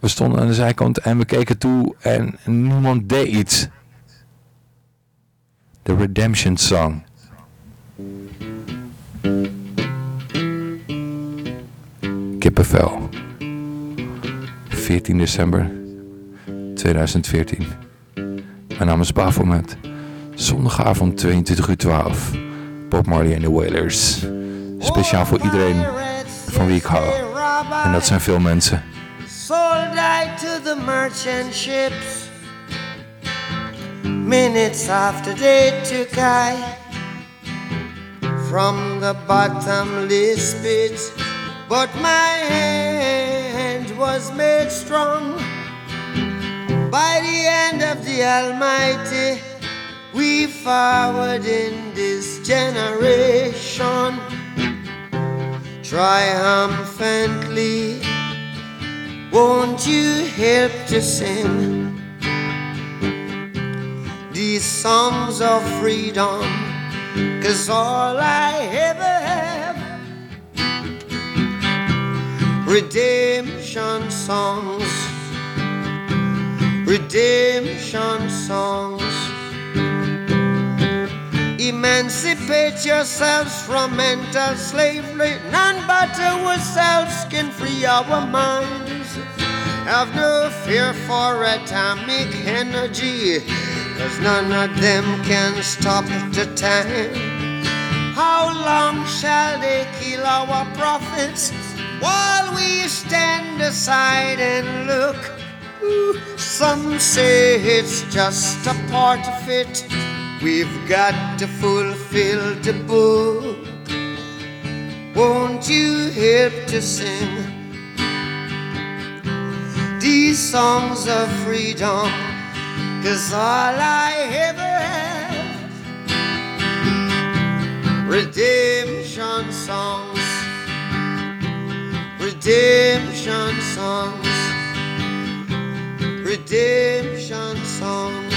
Speaker 5: we stonden aan de zijkant en we keken toe en niemand deed iets. De Redemption Song. Kippenvel. 14 december 2014. Mijn naam is Bafomet. Zondagavond 22 uur 12. Bob Marley en de Wailers. Speciaal voor iedereen van wie ik hou. En dat zijn veel mensen.
Speaker 22: Sold to the merchant ships. Minutes after they took I from the bottomless pit. But my hand was made strong by the hand of the Almighty. We forward in this generation triumphantly. Won't you help to sing these songs of freedom? Cause all I ever have redemption songs, redemption songs. Emancipate yourselves from mental slavery. None but ourselves can free our minds. Have no fear for atomic energy, cause none of them can stop the time. How long shall they kill our prophets while we stand aside and look? Ooh, some say it's just a part of it. We've got to fulfill the book. Won't you help to sing these songs of freedom? Cause all I ever have redemption songs, redemption songs, redemption songs.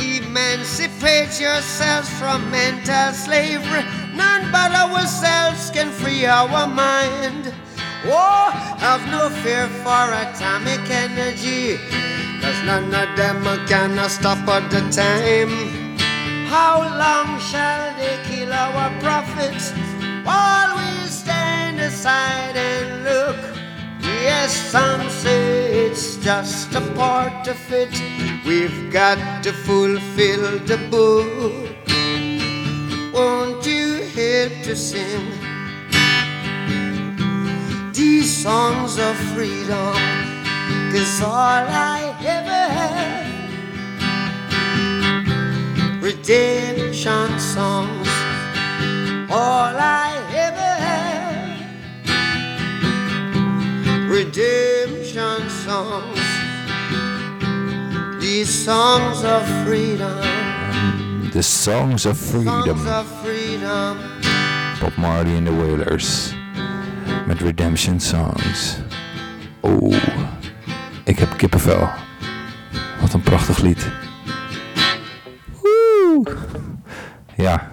Speaker 22: Emancipate yourselves from mental slavery. None but ourselves can free our mind. Oh, have no fear for atomic energy. Cause none of them can stop at the time. How long shall they kill our prophets while we stand aside and look? Yes, some say it's just a part of it. We've got to fulfill the book. Won't you help to sing these songs of freedom. Cause all I ever had, redemption songs. All I ever had, redemption songs. These songs of freedom.
Speaker 5: The Songs of Freedom.
Speaker 22: Songs of freedom.
Speaker 5: Bob Marley and the Wailers. Met Redemption Songs. Oh, ik heb kippenvel. Wat een prachtig lied. Woe. Ja.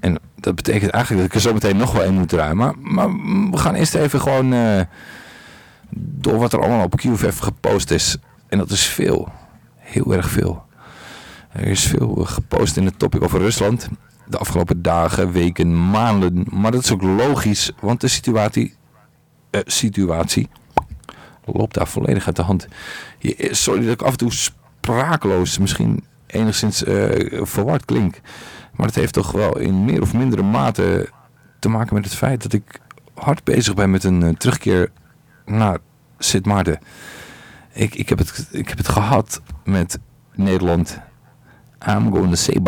Speaker 5: En dat betekent eigenlijk dat ik er zo meteen nog wel één moet draaien. Maar, maar we gaan eerst even gewoon eh, door wat er allemaal op QFF gepost is. En dat is veel. Heel erg veel. Er is veel gepost in het topic over Rusland. De afgelopen dagen, weken, maanden. Maar dat is ook logisch, want de situatie, eh, situatie loopt daar volledig uit de hand. Je, sorry dat ik af en toe sprakeloos, misschien enigszins eh, verward klink. Maar het heeft toch wel in meer of mindere mate te maken met het feit dat ik hard bezig ben met een eh, terugkeer naar Sint Maarten. Ik, ik, heb het, ik heb het gehad met Nederland. I'm going to say.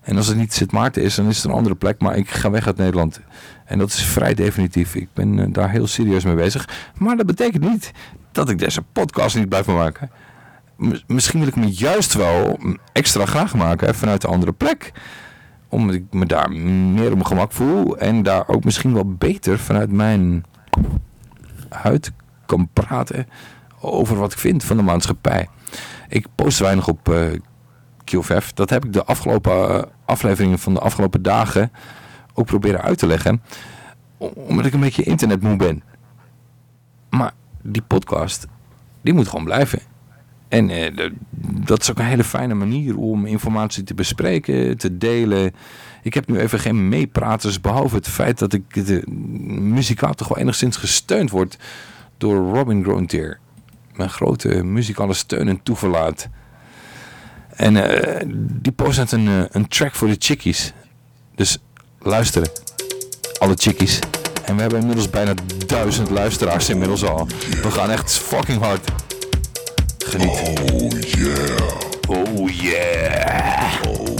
Speaker 5: En als het niet Sint Maarten is, dan is het een andere plek. Maar ik ga weg uit Nederland. En dat is vrij definitief. Ik ben eh, daar heel serieus mee bezig. Maar dat betekent niet dat ik deze podcast niet blijf maken. Misschien wil ik me juist wel extra graag maken vanuit een andere plek. Omdat ik me daar meer mijn gemak voel. En daar ook misschien wel beter vanuit mijn huid kan praten over wat ik vind van de maatschappij. Ik post weinig op eh Dat heb ik de afgelopen eh, afleveringen van de afgelopen dagen ook proberen uit te leggen. Omdat ik een beetje internetmoe ben. Maar die podcast, die moet gewoon blijven. En eh, dat is ook een hele fijne manier om informatie te bespreken, te delen. Ik heb nu even geen meepraters, behalve het feit dat ik de, muzikaal toch wel enigszins gesteund word door Robin Grontier. Mijn grote muzikale steun en toeverlaat. En eh, die post net een, eh, een track voor de chickies. Dus luisteren. Alle chickies. En we hebben inmiddels bijna duizend luisteraars inmiddels al. We gaan echt fucking hard. Geniet. Oh yeah. Oh yeah.
Speaker 2: The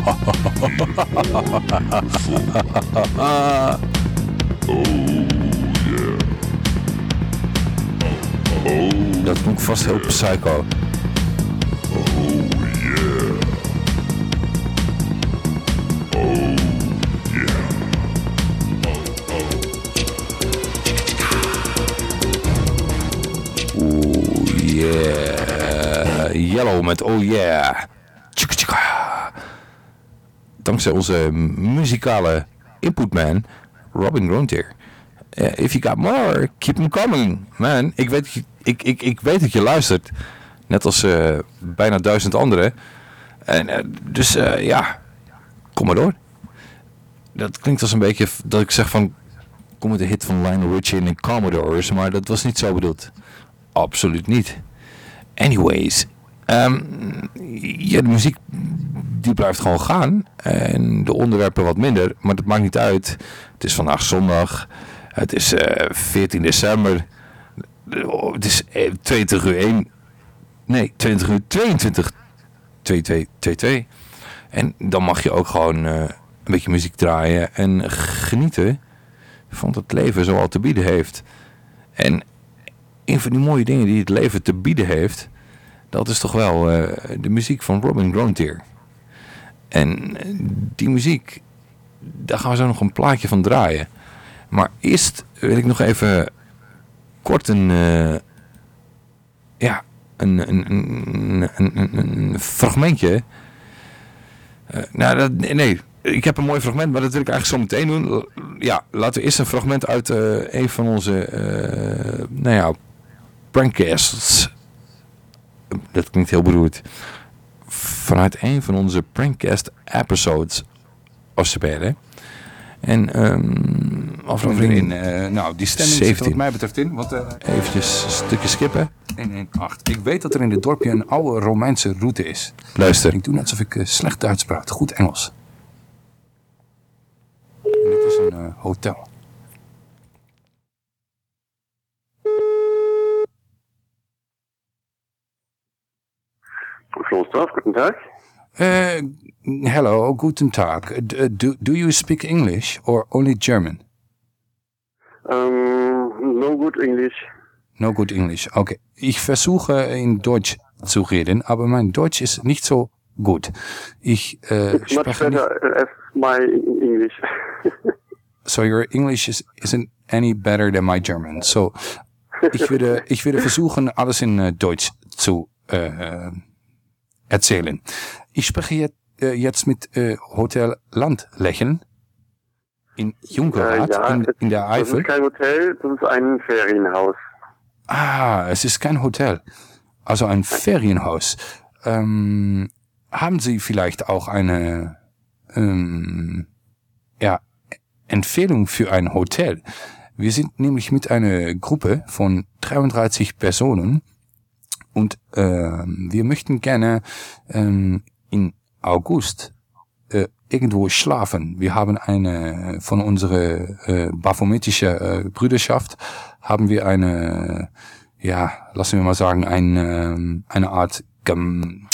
Speaker 5: Dat klonk vast heel psycho. Oeh, yeah. Yellow met oh yeah. Dankzij onze muzikale inputman, Robin Grontier. Eh, if you got more, keep them coming. Man, ik weet, ik, ik, ik weet dat je luistert. Net als eh, bijna duizend anderen. En, eh, dus ja, kom maar door. Dat klinkt als een beetje dat ik zeg van... Kom met de hit van Lionel Richie en de Commodores. Maar dat was niet zo bedoeld. Absoluut niet. Anyways. ehm, ja, de muziek die blijft gewoon gaan. En de onderwerpen wat minder. Maar dat maakt niet uit. Het is vandaag zondag. Het is eh 14 december. Het is eh, 22 uur 1. Nee, 20 uur 22. 2222. En dan mag je ook gewoon eh, een beetje muziek draaien. En genieten van het leven zoal te bieden heeft. En een van die mooie dingen die het leven te bieden heeft, dat is toch wel eh, de muziek van Robin Grontier. En die muziek, daar gaan we zo nog een plaatje van draaien. Maar eerst wil ik nog even kort een, eh, ja, een, een, een, fragmentje. Eh, nou, dat, nee, ik heb een mooi fragment, maar dat wil ik eigenlijk zo meteen doen. Ja, laten we eerst een fragment uit eh, een van onze, nou ja, prankcasts. Dat klinkt heel beroerd. Vanuit een van onze prankcast episodes afspelen. En um, aflevering
Speaker 13: in, eh, nou, die stemming zit er
Speaker 5: 17.
Speaker 13: wat mij betreft in. Want, eh,
Speaker 5: Eventjes een stukje skippen.
Speaker 13: 118. Ik weet dat er in dit dorpje een oude Romeinse route is.
Speaker 5: Luister.
Speaker 13: Ik doe net alsof ik eh, slecht Duits praat. Goed Engels. En dit is een hotel.
Speaker 23: Klosterhof, guten Tag.
Speaker 13: Uh, hello, guten Tag. Uh, do, do you speak English or only German?
Speaker 23: Um, no good English.
Speaker 13: No good English. Okay. Ich versuche in Deutsch zu reden, aber mein Deutsch ist nicht so gut. Ich äh,
Speaker 23: It's much
Speaker 13: spreche nicht,
Speaker 23: better as my English.
Speaker 13: so your English is, isn't any better than my German. So ich würde, ich würde versuchen, alles in Deutsch zu äh, erzählen. Ich spreche jetzt, äh, jetzt mit äh, Hotel Landlächeln in Junkerath
Speaker 23: Äh, ja,
Speaker 13: in, in der
Speaker 23: das
Speaker 13: Eifel.
Speaker 23: ist kein Hotel, das ist ein Ferienhaus.
Speaker 13: Ah, es ist kein Hotel, also ein Ferienhaus. Ähm, haben Sie vielleicht auch eine ähm, ja, Empfehlung für ein Hotel? Wir sind nämlich mit einer Gruppe von 33 Personen und ähm, wir möchten gerne ähm, in August äh, irgendwo schlafen. Wir haben eine von unserer äh, baphometische äh, Brüderschaft haben wir eine, ja, lassen wir mal sagen, ein, ähm, eine Art gem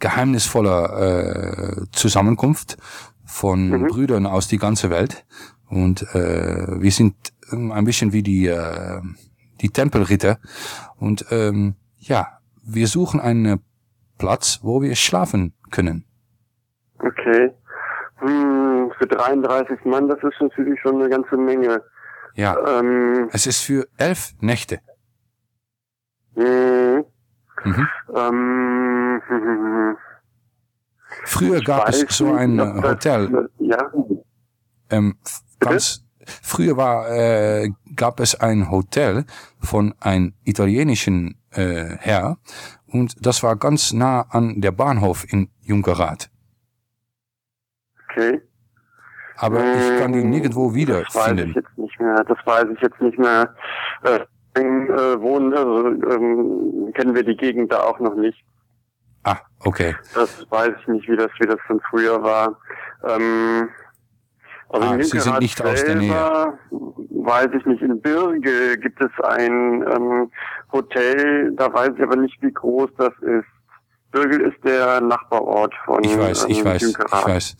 Speaker 13: geheimnisvoller äh, Zusammenkunft von Brüdern aus die ganze Welt. Und äh, wir sind ähm, ein bisschen wie die, äh, die Tempelritter. Und ähm, ja, wir suchen einen Platz, wo wir schlafen können.
Speaker 23: Okay. Hm, für 33 Mann, das ist natürlich schon eine ganze Menge.
Speaker 13: Ja,
Speaker 23: Ähm,
Speaker 13: es ist für elf Nächte.
Speaker 23: hm,
Speaker 13: Mhm.
Speaker 23: ähm,
Speaker 13: Früher gab es so
Speaker 23: nicht,
Speaker 13: ein
Speaker 23: ob
Speaker 13: äh,
Speaker 23: das-
Speaker 13: Hotel.
Speaker 23: Ja.
Speaker 13: Ähm, ganz, früher war, äh, gab es ein Hotel von einem italienischen äh, Herr und das war ganz nah an der Bahnhof in Junkerath.
Speaker 23: Okay.
Speaker 13: Aber ich kann die nirgendwo
Speaker 23: Das weiß ich
Speaker 13: wiederfinden.
Speaker 23: jetzt nicht mehr. Das weiß ich jetzt nicht mehr. Äh, äh, wohnen, also, ähm, kennen wir die Gegend da auch noch nicht.
Speaker 13: Ah, okay.
Speaker 23: Das weiß ich nicht, wie das, wie das von früher war. Ähm, also
Speaker 13: Ah, Sie sind nicht aus der Nähe.
Speaker 23: Weiß ich nicht. In Birge gibt es ein ähm, Hotel, da weiß ich aber nicht, wie groß das ist. Birgel ist der Nachbarort von
Speaker 13: Ich weiß, ich
Speaker 23: ähm,
Speaker 13: weiß, ich
Speaker 23: Jünkerat.
Speaker 13: weiß.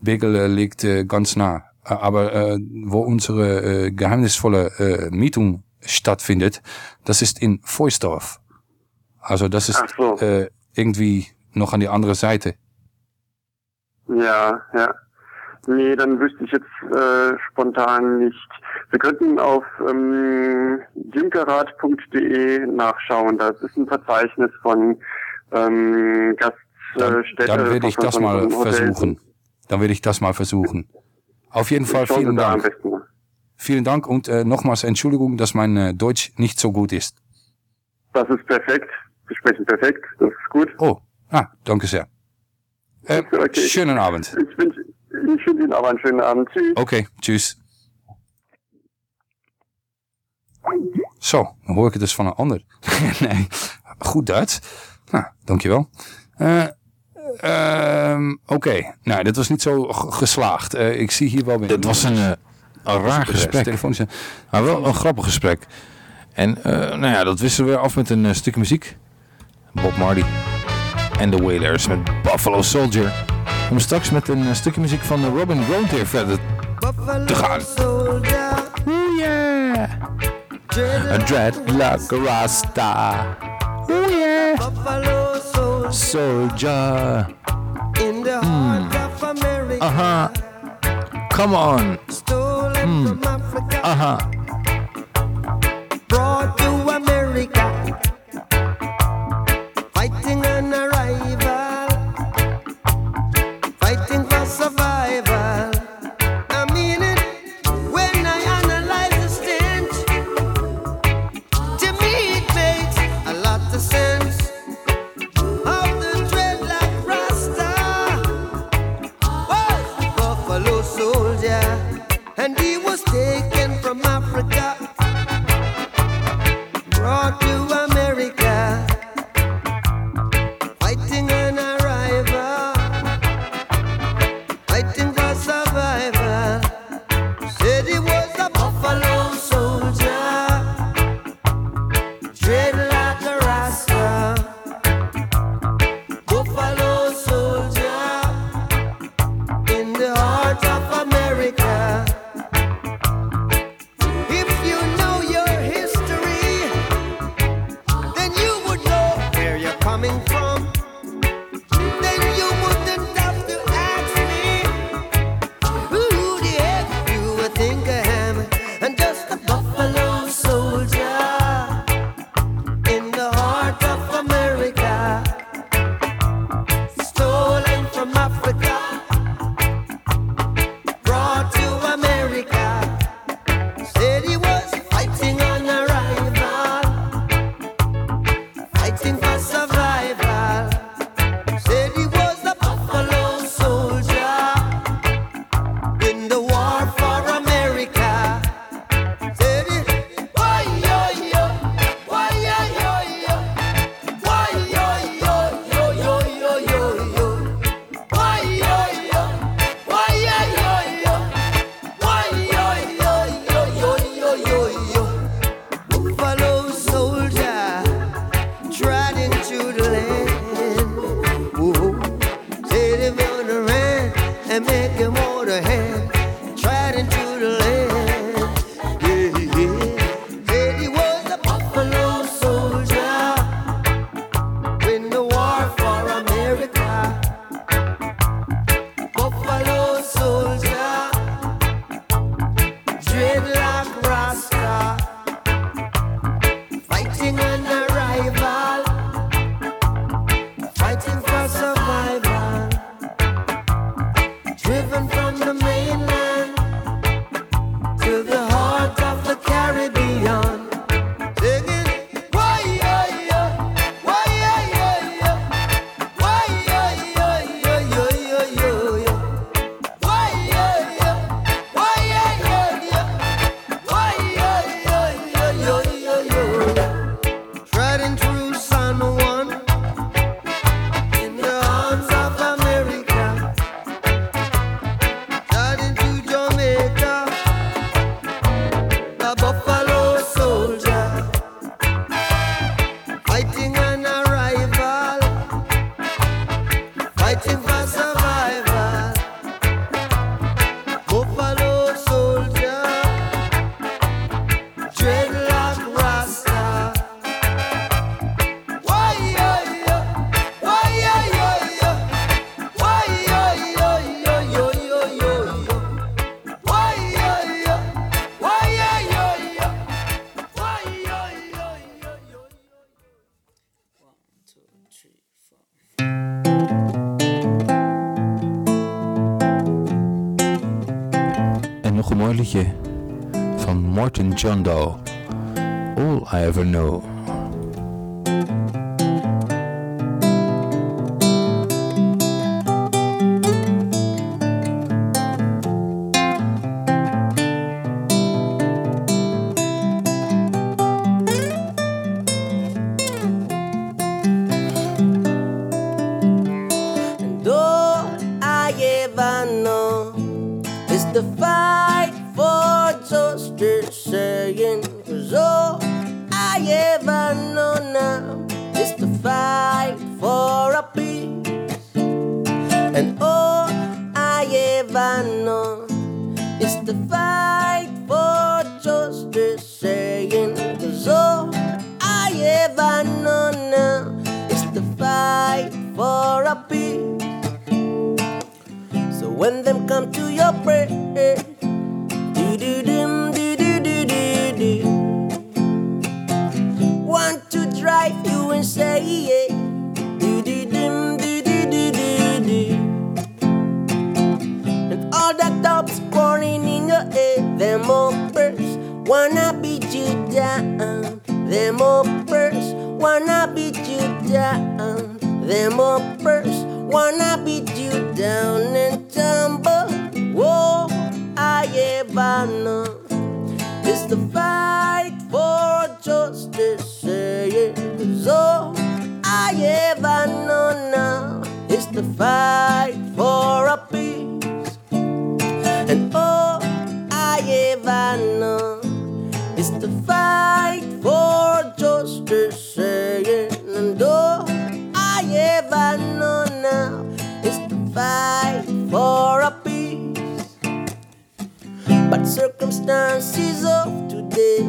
Speaker 13: Begel äh, liegt äh, ganz nah. Äh, Aber äh, wo unsere äh, geheimnisvolle äh, Mietung stattfindet, das ist in Voisdorf. Also das ist
Speaker 23: so.
Speaker 13: äh, irgendwie noch an die andere Seite.
Speaker 23: Ja, ja. Nee, dann wüsste ich jetzt äh, spontan nicht. Wir könnten auf ähm, jünkerat.de nachschauen. Das ist ein Verzeichnis von ähm, Gaststätten.
Speaker 13: Dann werde ich das mal versuchen. Dann werde ich das mal versuchen. Auf jeden Fall vielen Dank. Vielen Dank und äh, nochmals Entschuldigung, dass mein äh, Deutsch nicht so gut ist.
Speaker 23: Das ist perfekt. Sie sprechen perfekt. Das ist gut.
Speaker 13: Oh, ah, danke sehr. Äh, Schönen Abend.
Speaker 23: Ich wünsche ich wünsche Ihnen aber einen schönen Abend. Tschüss.
Speaker 13: Oké, tjus. Zo, dan hoor ik het dus van een ander. nee, goed Duits. Nou, dankjewel. Eh ehm Oké, nou, dit was niet zo geslaagd. Eh, ik zie hier wel weer...
Speaker 5: Dit was een, eh, een raar gesprek.
Speaker 13: Telefonische...
Speaker 5: Maar wel een grappig gesprek. En eh, nou ja, dat wisselen we af met een stukje muziek. Bob Marley en The Wailers met Buffalo Soldier. Om straks met een eh, stukje muziek van eh, Robin Grontier verder te gaan.
Speaker 22: Oeh
Speaker 5: yeah. A dreadlock rasta.
Speaker 22: Oeh yeah.
Speaker 5: Soldier.
Speaker 22: In the heart of America.
Speaker 5: Aha. Come on. Hmm.
Speaker 22: Africa.
Speaker 5: Aha.
Speaker 22: Brought
Speaker 5: John Doe. All I Ever Know.
Speaker 24: Them uppers wanna beat you down. Them uppers wanna beat you down. Them uppers wanna beat you down and tumble. Whoa, I ever know is the fight for justice. Saying, so I ever know now is the fight for a Ever is the fight for justice. And all I ever know now is to fight for a peace. But circumstances of today,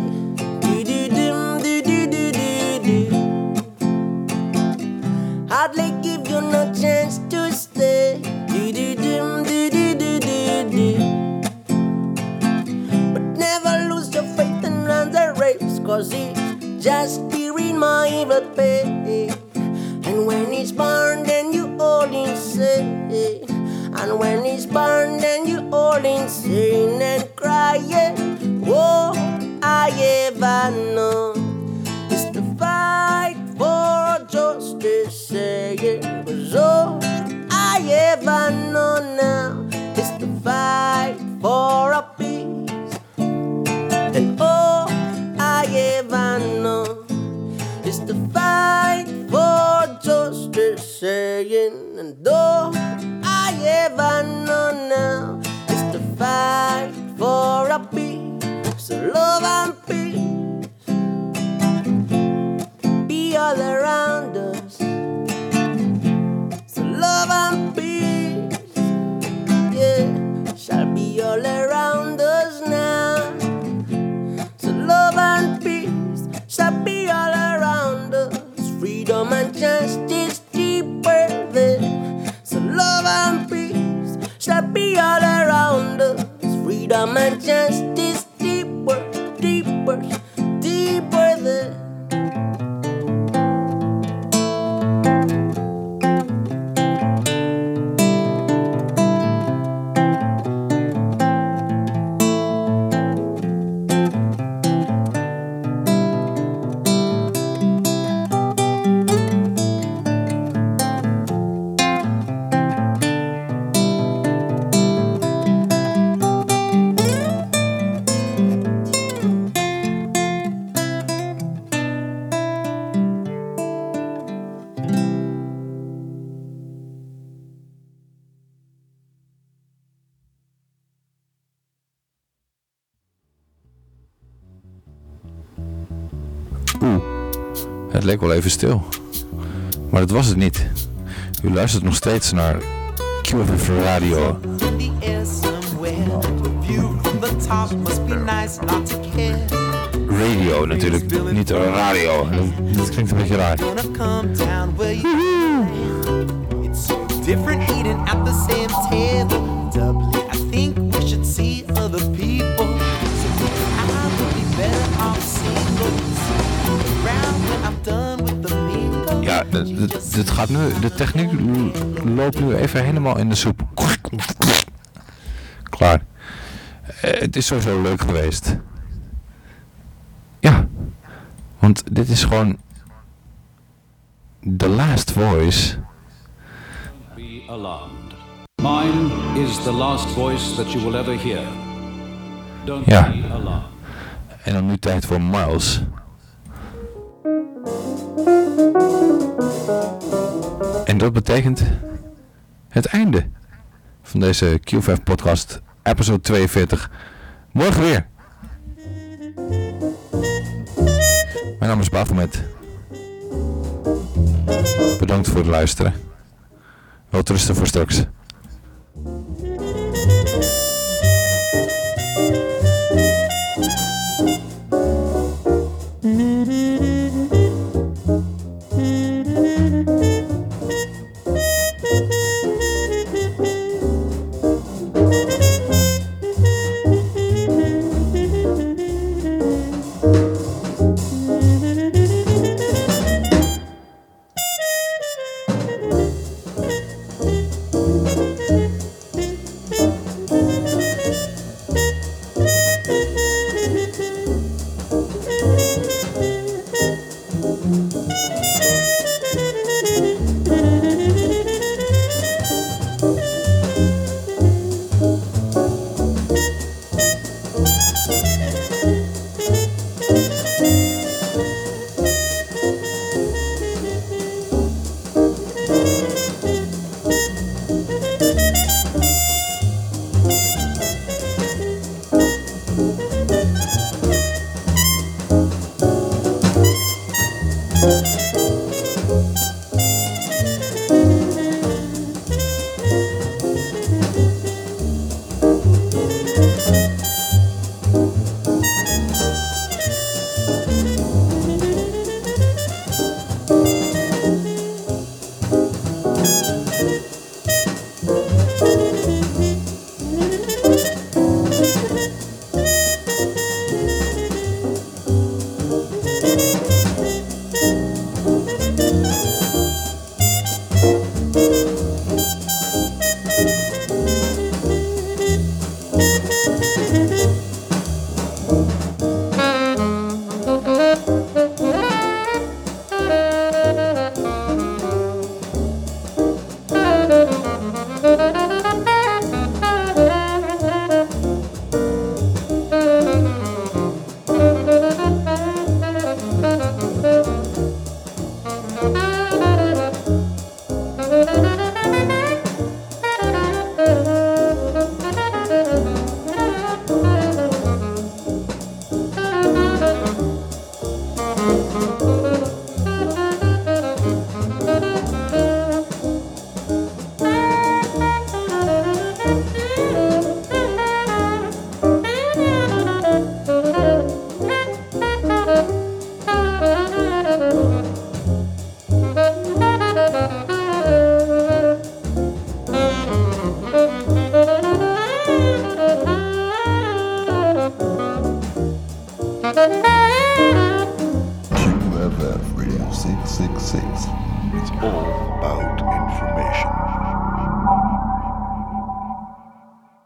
Speaker 24: hardly give you no chance to stay. Do-do-dum, do-do-do-do-do. But the race, cause it's just during my evil pay. And when it's burned, then you all insane. And when it's burned, then you all insane and crying. Oh, I ever know is to fight for justice, oh, I ever know now is to fight for a To fight for justice, saying, and all I now fight for a peace, so love and peace. Be all around us. So love and peace, yeah, shall be all around shall be all around us. Freedom and justice deeper than. So love and peace shall be all around us. Freedom and justice deeper, deeper, deeper than.
Speaker 5: Leek wel even stil. Maar dat was het niet. U luistert nog steeds naar QFF Radio. Radio natuurlijk, niet radio. Dat klinkt een beetje raar.
Speaker 9: Different eating at the same table.
Speaker 5: Ja, dit gaat nu, de techniek loopt nu even helemaal in de soep. Klaar. Eh, het is sowieso leuk geweest. Ja. Want dit is gewoon... The Last Voice.
Speaker 4: Be alarmed. Mine is the last voice that you will ever hear. Don't
Speaker 5: Ja.
Speaker 4: be alarmed.
Speaker 5: En dan nu tijd voor Miles. Dat betekent het einde van deze Q5 podcast, episode 42. Morgen weer. Mijn naam is Bafomet. Bedankt voor het luisteren. Wel rusten voor straks.